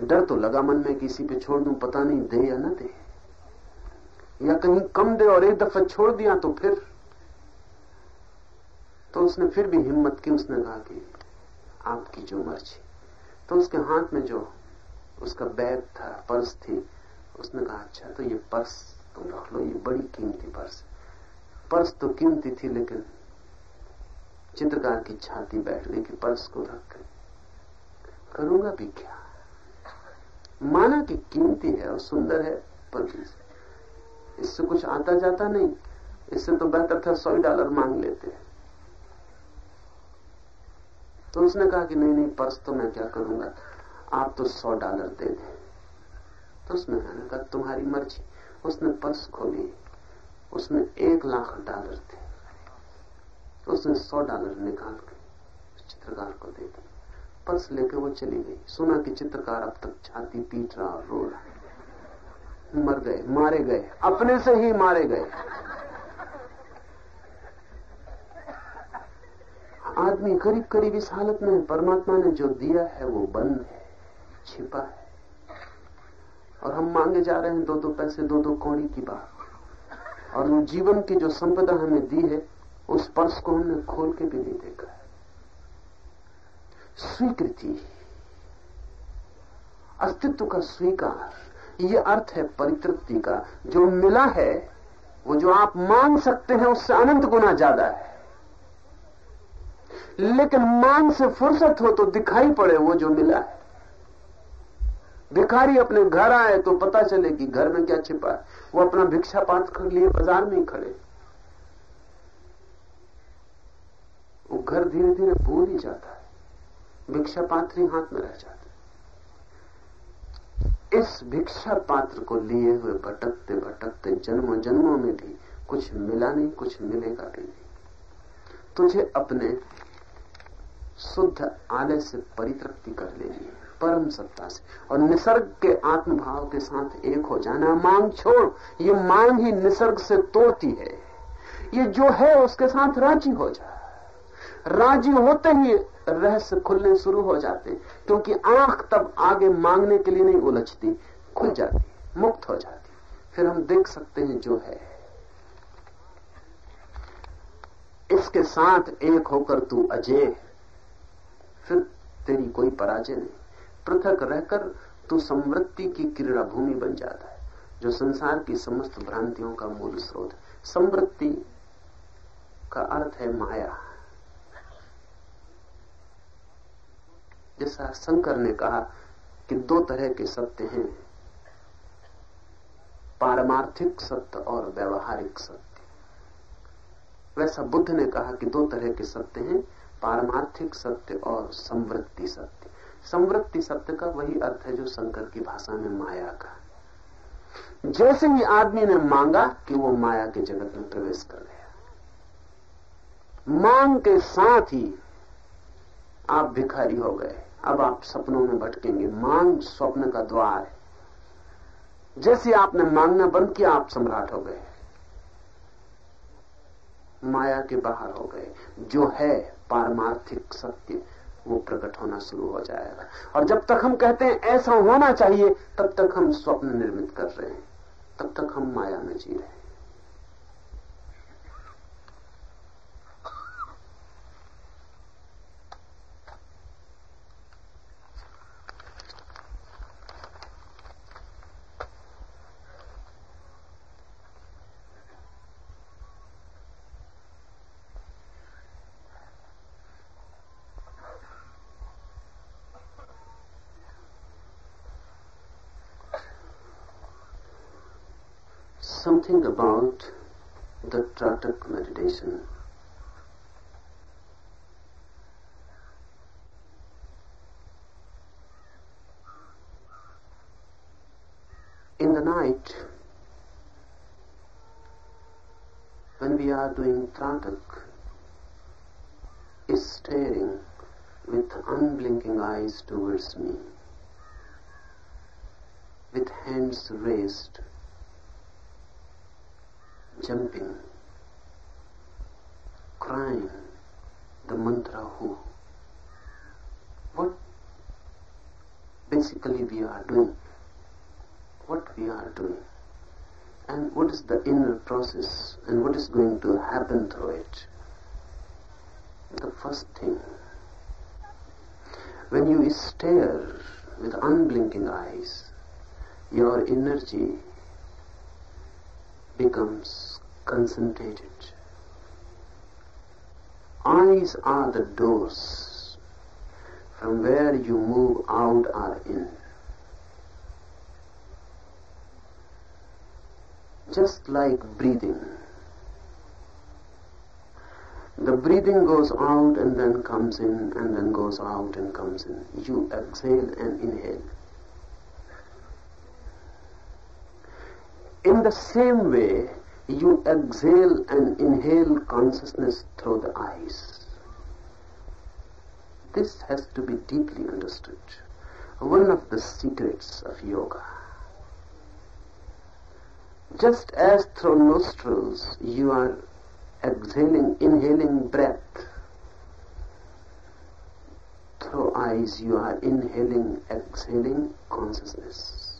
S2: डर तो लगा मन में किसी पे छोड़ दूँ, पता नहीं दे या ना दे। या कहीं कम दे और एक दफ़ा छोड़ दिया तो फिर तो उसने फिर भी हिम्मत की, उसने कहा कि आपकी जो मर्ज़ी। तो उसके हाथ में जो उसका बैग था, पर्स थी, उसने कहा अच्छा तो ये पर्स तुम रख लो, ये बड़ी कीमती पर्स पर्स तो कीमती थी, लेकिन चित्रकार की छाती बैठ गई कि पर्स को रख करूँगा भी क्या? माना कि कीमती है और सुंदर है, पर इससे कुछ आता जाता नहीं। इससे तो बेहतर था सौ डॉलर मांग लेते। तो उसने कहा कि नहीं नहीं, पर्स तो मैं क्या करूँगा? आप तो सौ डॉलर दे दें। तो उसने कहा, तुम्हारी मर्ज़ी। उसने पर्स खोली। उसमें एक लाख डॉलर थे उसने सौ डॉलर निकाल के चित्रकार को दे दी। पर्स लेके वो चली गई सुना कि चित्रकार अब तक छाती पीट रहा रो रहा मर गए, मारे गए, अपने से ही मारे गए। आदमी करीब करीब इस हालत में परमात्मा ने जो दिया है, वो बंद है, छिपा है। और हम मांगे जा रहे हैं दो दो पैसे दो दो कौड़ी की बात। और जीवन की जो संपदा हमें दी है, उस पर्स को हमने खोल के भी नहीं देखा स्वीकृति। अस्तित्व का स्वीकार, ये अर्थ है परितृप्ति का। जो मिला है, वो जो आप मांग सकते हैं, उससे अनंत गुना ज़्यादा है। लेकिन मांग से फुर्सत हो तो दिखाई पड़े वो जो मिला है। भिखारी अपने घर आए तो पता चले कि घर में क्या छिपा है। वो अपना भिक्षा पात्र कर लिए, बाज़ार में खड़े। वो घर धीरे धीरे भूल ही जाता है। भिक्षा पात्र ही हाथ में रह जाता इस भिक्षा पात्र को लिए हुए भटकते भटकते जन्मों जन्मों में भी कुछ मिला नहीं, कुछ मिलेगा भी नहीं। तुझे अपने शुद्ध आलय से परितृप्ति कर लेनी है, परम सत्ता से। और निसर्ग के आत्मभाव के साथ एक हो जाना, मांग छोड़। ये मांग ही निसर्ग से तोड़ती है। ये जो है, उसके साथ राज़ी हो जा। राज़ी होते ही रहस्य खुलने शुरू हो जाते, क्योंकि आँख तब आगे मांगने के लिए नहीं उलझती, खुल जाती, मुक्त हो जाती। फिर हम देख सकते हैं जो है। इसके साथ एक होकर तू अजय फिर तेरी कोई पराजय नहीं। पृथक रहकर तू समृद्धि की क्रीड़ा भूमि बन जाता है, जो संसार की समस्त भ्रांतियों का मूल स्रोत समृद्धि का अर्थ है माया। जैसा शंकर ने कहा कि दो तरह के सत्य हैं, पारमार्थिक सत्य और व्यवहारिक सत्य। वैसा बुद्ध ने कहा कि दो तरह के सत्य हैं, पारमार्थिक सत्य और समृद्धि सत्य। संवृत्ति सत्य का वही अर्थ है जो शंकर की भाषा में माया का। जैसे ही आदमी ने मांगा कि वो माया के जगत में प्रवेश कर गया मांग के साथ ही आप भिखारी हो गए। अब आप सपनों में भटकेंगे। मांग स्वप्न का द्वार है। जैसे आपने मांगना बंद किया, आप सम्राट हो गए। माया के बाहर हो गए। जो है पारमार्थिक सत्य, वो प्रकट होना शुरू हो जाएगा। और जब तक हम कहते हैं, ऐसा होना चाहिए, तब तक हम स्वप्न निर्मित कर रहे हैं। तब तक हम माया में जी रहे हैं। About the Tratak meditation. In the night, when we are doing Tratak, is staring with unblinking eyes towards me, with hands raised jumping, crying the mantra who. What basically we are doing, what we are doing. and what is the inner process and what is going to happen through it. The first thing, when you stare with unblinking eyes, your energy becomes concentrated. Eyes are the doors from where you move out or in. just like breathing. The breathing goes out and then comes in and then goes out and comes in. You exhale and inhale. In the same way, you exhale and inhale consciousness through the eyes. This has to be deeply understood. One of the secrets of yoga. Just as through nostrils you are exhaling, inhaling breath, through eyes you are inhaling, exhaling consciousness.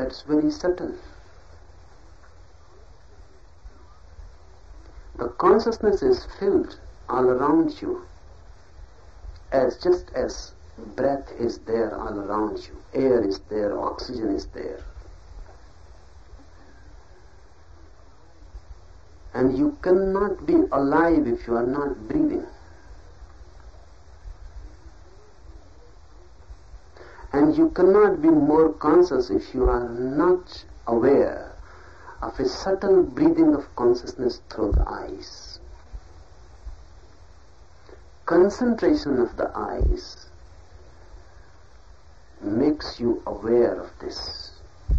S2: That's very subtle. The consciousness is filled all around you as just as breath is there all around you, air is there, oxygen is there. And you cannot be alive if you are not breathing. And you cannot be more conscious if you are not aware of a subtle breathing of consciousness through the eyes. Concentration of the eyes makes you aware of this.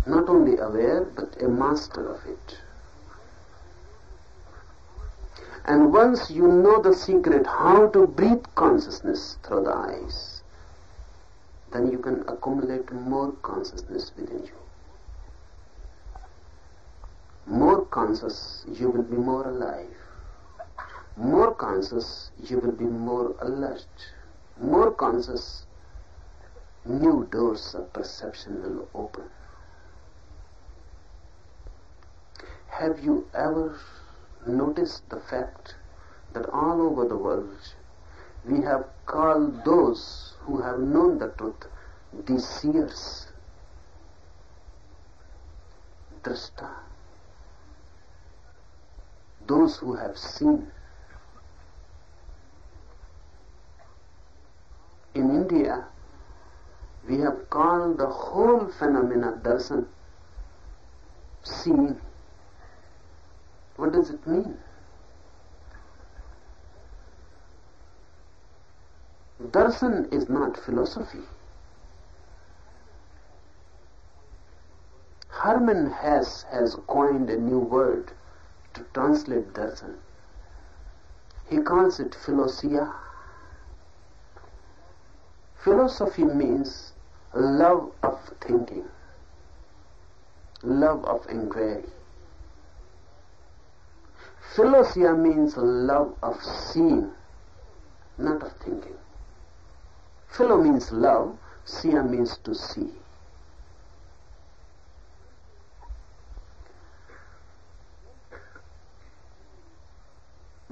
S2: Not only aware, but a master of it. And once you know the secret how to breathe consciousness through the eyes, then you can accumulate more consciousness within you. More conscious, you will be more alive. More conscious, you will be more alert. More conscious, new doors of perception will open. Have you ever noticed the fact that all over the world we have called those who have known the truth the seers, drashta, those who have seen. In India, we have called the whole phenomena darshan seeing. What does it mean? Darshan is not philosophy. Hermann Hesse has coined a new word to translate darshan. He calls it philosia. Philosophy means love of thinking, love of inquiry. Philosia means love of seeing, not of thinking. Philo means love, sia means to see.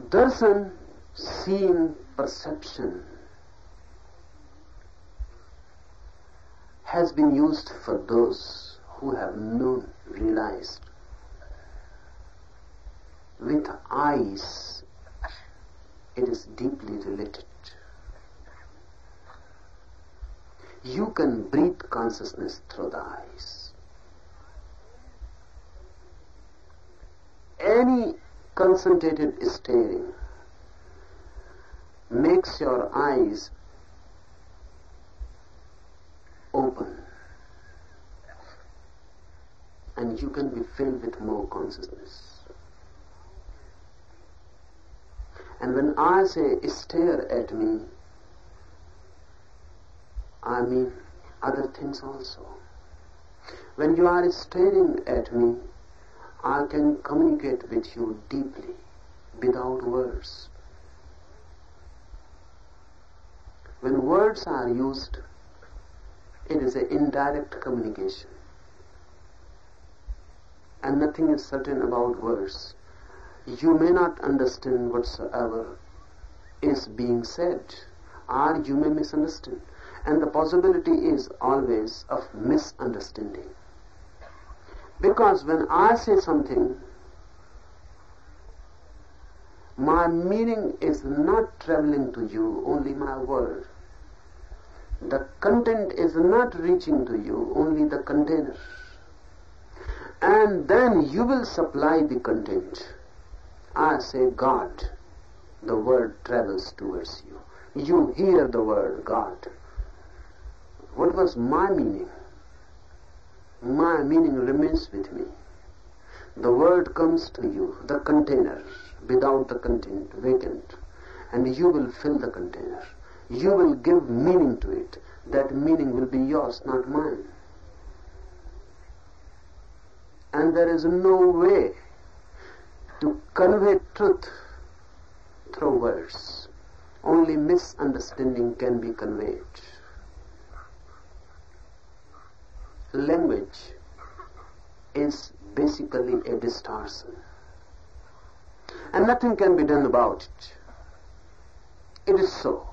S2: Darshan, seeing, perception, has been used for those who have known, realized. With eyes, it is deeply related. You can breathe consciousness through the eyes. Any concentrated staring makes your eyes open and you can be filled with more consciousness. And when I say stare at me, I mean other things also. When you are staring at me, I can communicate with you deeply, without words. When words are used, It is an indirect communication. And nothing is certain about words. You may not understand whatsoever is being said, or you may misunderstand. And the possibility is always of misunderstanding. Because when I say something, my meaning is not traveling to you, only my word. The content is not reaching to you, only the container. And then you will supply the content. I say God, the word travels towards you. You hear the word God. What was my meaning? My meaning remains with me. The word comes to you, the container, without the content, vacant, and you will fill the container. You will give meaning to it. That meaning will be yours, not mine. And there is no way to convey truth through words. Only misunderstanding can be conveyed. Language is basically a distortion. And nothing can be done about it. It is so.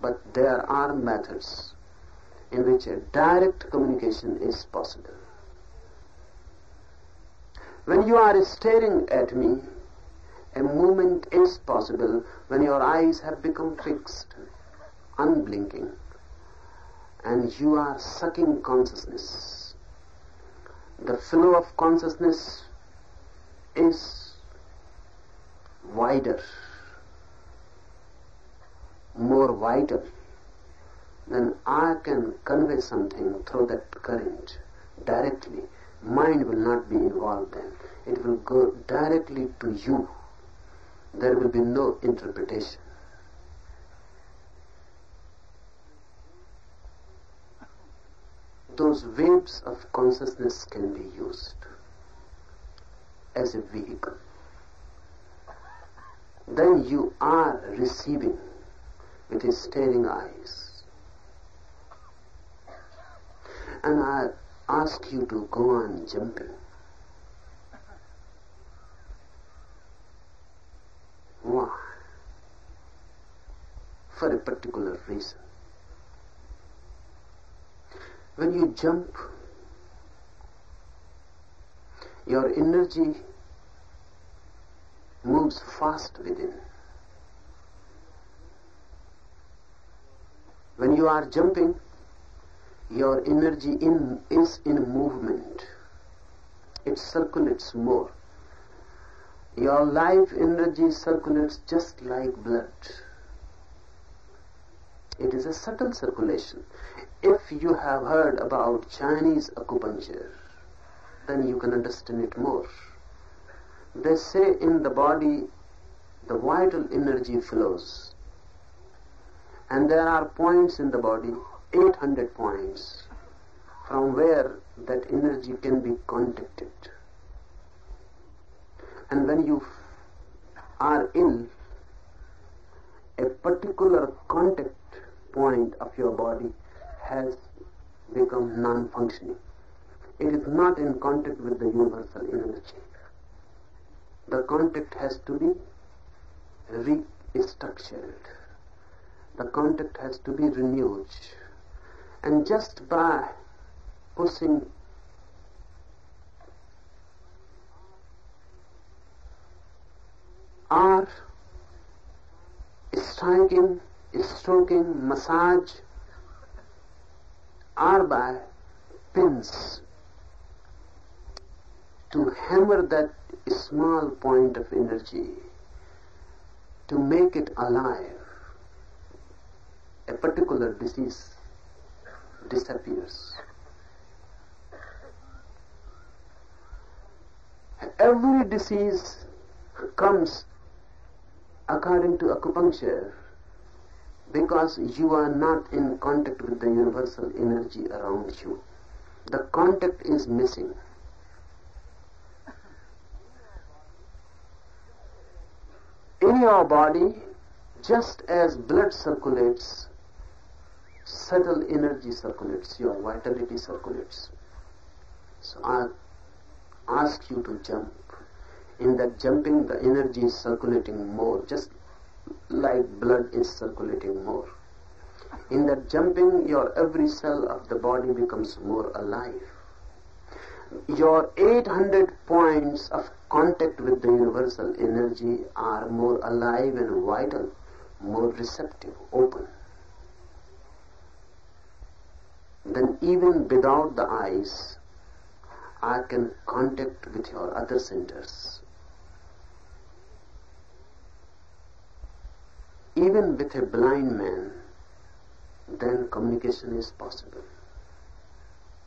S2: But there are methods in which a direct communication is possible. When you are staring at me, a movement is possible when your eyes have become fixed, unblinking, and you are sucking consciousness. The flow of consciousness is wider more vital, then I can convey something through that current directly. Mind will not be involved then. It will go directly to you. There will be no interpretation. Those waves of consciousness can be used as a vehicle. Then you are receiving with his staring eyes. And I ask you to go on jumping. Why? For a particular reason. When you jump, your energy moves fast within. When you are jumping, your energy in, is in movement. It circulates more. Your life energy circulates just like blood. It is a subtle circulation. If you have heard about Chinese acupuncture, then you can understand it more. They say in the body the vital energy flows and there are points in the body 800 points from where that energy can be contacted and when you are ill a particular contact point of your body has become non-functioning. It is not in contact with the universal energy. The contact has to be restructured. The contact has to be renewed. And just by pushing or striking, stroking, massage, or by pins to hammer that small point of energy to make it alive a particular disease disappears. Every disease comes according to acupuncture because you are not in contact with the universal energy around you. The contact is missing. In your body, just as blood circulates subtle energy circulates, your vitality circulates. So I ask you to jump. In that jumping, the energy is circulating more, just like blood is circulating more. In that jumping, your every cell of the body becomes more alive. Your 800 points of contact with the universal energy are more alive and vital, more receptive, open. Then even without the eyes, I can contact with your other centers. Even with a blind man, then communication is possible.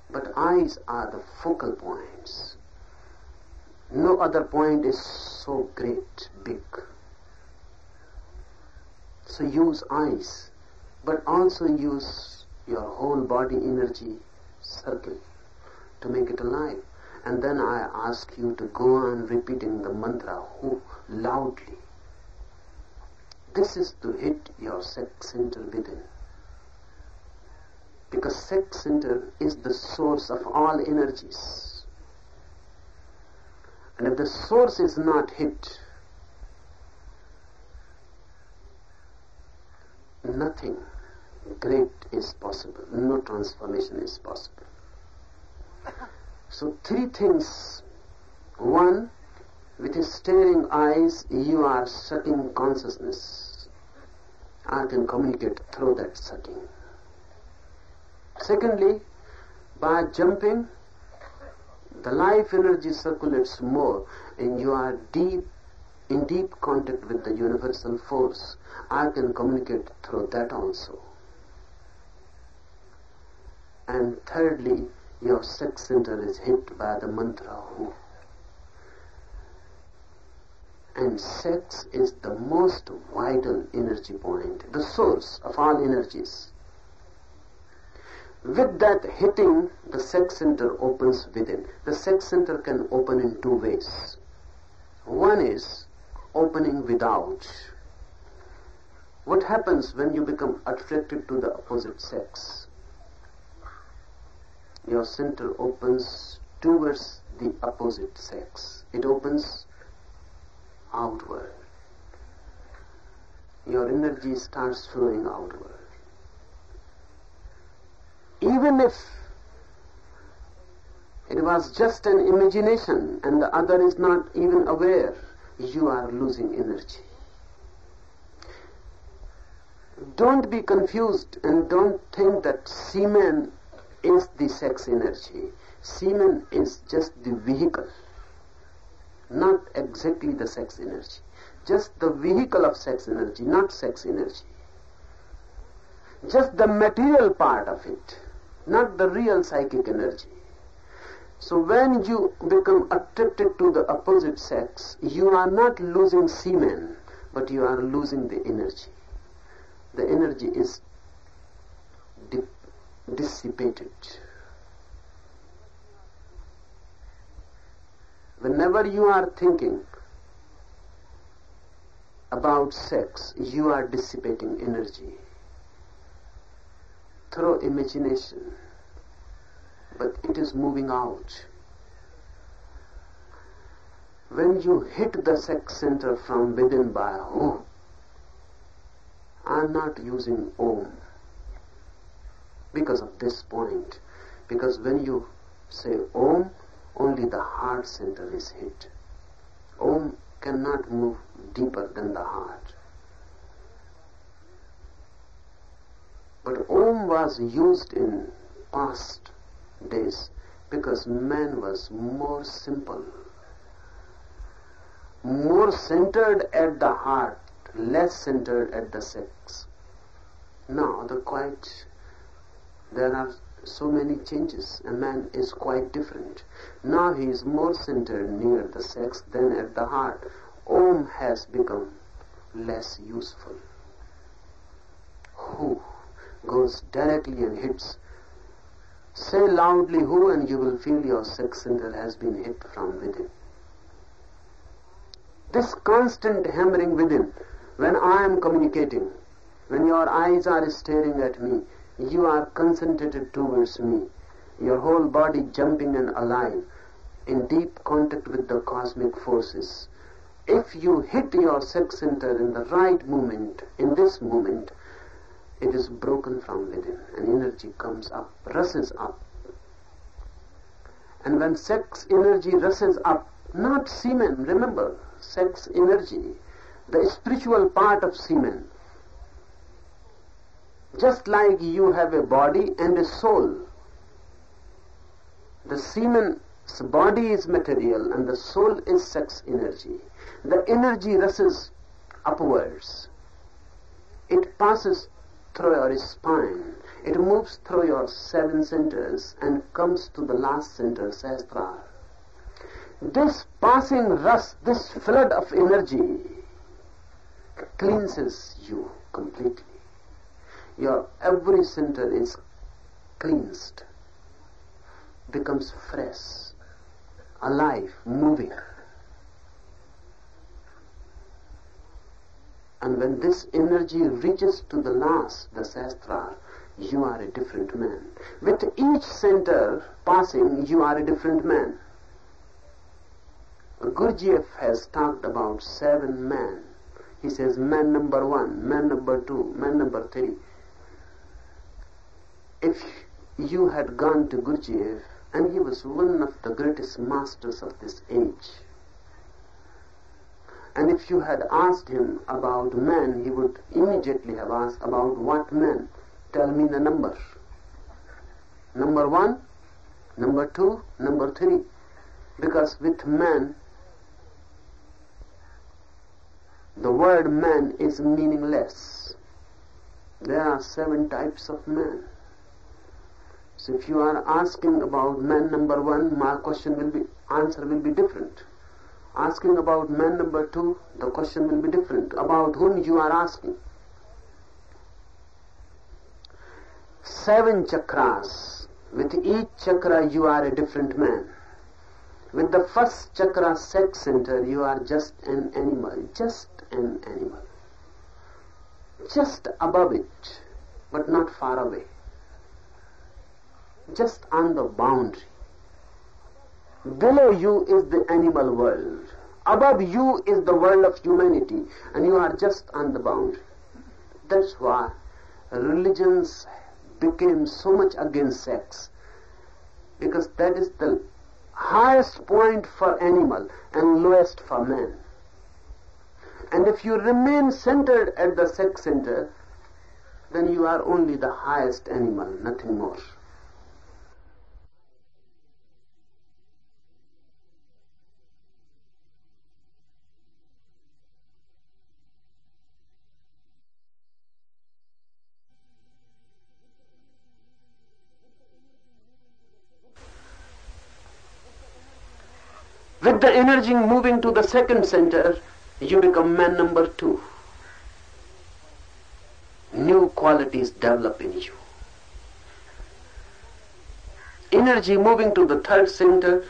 S2: But eyes are the focal points. No other point is so great, big. So use eyes, but also use your whole body energy circle to make it alive. And then I ask you to go on repeating the mantra who loudly. This is to hit your sex center within. Because sex center is the source of all energies. And if the source is not hit, nothing great is possible. No transformation is possible. So three things. One, with his staring eyes, you are sucking consciousness. I can communicate through that sucking. Secondly, by jumping, the life energy circulates more and you are deep in deep contact with the universal force. I can communicate through that also. And thirdly, your sex center is hit by the mantra who. And sex is the most vital energy point, the source of all energies. With that hitting, the sex center opens within. The sex center can open in two ways. One is opening without. What happens when you become attracted to the opposite sex? Your center opens towards the opposite sex. It opens outward. Your energy starts flowing outward even if it was just an imagination and the other is not even aware, you are losing energy. Don't be confused and don't think that semen is the sex energy. Semen is just the vehicle, not exactly the sex energy. Just the vehicle of sex energy, not sex energy. Just the material part of it not the real psychic energy. So when you become attracted to the opposite sex, you are not losing semen, but you are losing the energy. The energy is dissipated. Whenever you are thinking about sex, you are dissipating energy through imagination, but it is moving out. When you hit the sex center from within by who, I'm not using Om because of this point. Because when you say Om, only the heart center is hit. Om cannot move deeper than the heart. But Om was used in past days because man was more simple, more centered at the heart, less centered at the sex. Now the quite there are so many changes. A man is quite different. Now he is more centered near the sex than at the heart. Om has become less useful. Who? goes directly and hits. Say loudly who and you will feel your sex center has been hit from within. This constant hammering within, when I am communicating, when your eyes are staring at me, you are concentrated towards me, your whole body jumping and alive, in deep contact with the cosmic forces. If you hit your sex center in the right moment, in this moment, it is broken from within and energy comes up, rushes up. And when sex energy rushes up, not semen, remember, sex energy, the spiritual part of semen, just like you have a body and a soul. The semen's body is material and the soul is sex energy. The energy rushes upwards. It passes through your spine. It moves through your seven centers and comes to the last center, Sahasrara. This passing rush, this flood of energy cleanses you completely your every center is cleansed, becomes fresh, alive, moving. And when this energy reaches to the last, the Sahasrara, you are a different man. With each center passing, you are a different man. Gurdjieff has talked about seven men. He says man number one, man number two, man number three if you had gone to Gurdjieff, and he was one of the greatest masters of this age, and if you had asked him about men, he would immediately have asked about what men? Tell me the number. Number one, number two, number three. Because with man, the word man is meaningless. There are seven types of men. So if you are asking about man number one, my question will be, answer will be different. Asking about man number two, the question will be different. About whom you are asking. Seven chakras. With each chakra you are a different man. With the first chakra sex center you are just an animal. Just an animal. Just above it, but not far away just on the boundary. Below you is the animal world. Above you is the world of humanity, and you are just on the boundary. That's why religions became so much against sex, because that is the highest point for animal and lowest for man. And if you remain centered at the sex center, then you are only the highest animal, nothing more. With the energy moving to the second center, you become man number two. New qualities develop in you. Energy moving to the third center,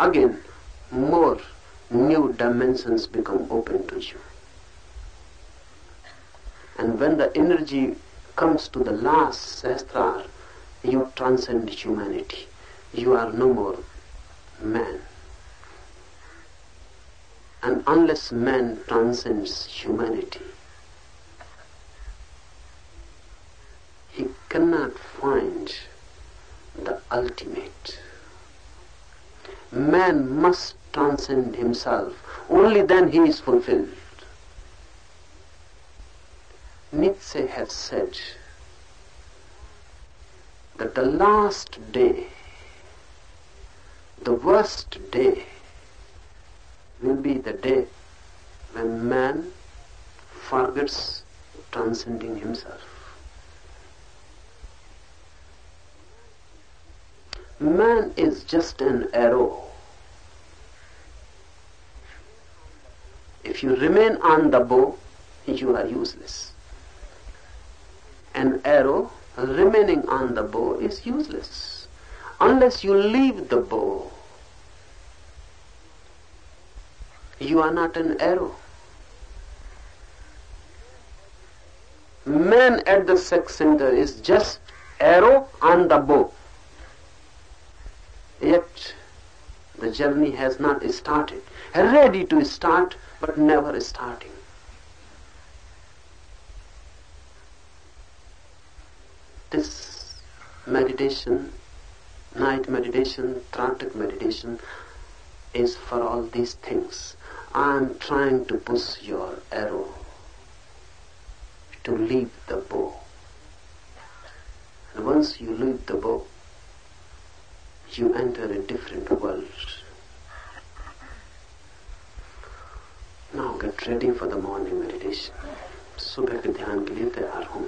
S2: again, more new dimensions become open to you. And when the energy comes to the last Sahasrara, you transcend humanity. You are no more man. And unless man transcends humanity, he cannot find the ultimate. Man must transcend himself. Only then he is fulfilled. Nietzsche has said that the last day, the worst day, will be the day when man forgets transcending himself. Man is just an arrow. If you remain on the bow, you are useless. An arrow remaining on the bow is useless. Unless you leave the bow, you are not an arrow. Man at the sex center is just arrow on the bow. Yet the journey has not started. Ready to start, but never starting. This meditation, night meditation, Tratak meditation, is for all these things. I am trying to push your arrow to leave the bow. And once you leave the bow, you enter a different world. Now get ready for the morning meditation. सुबह के ध्यान के लिए तैयार हूं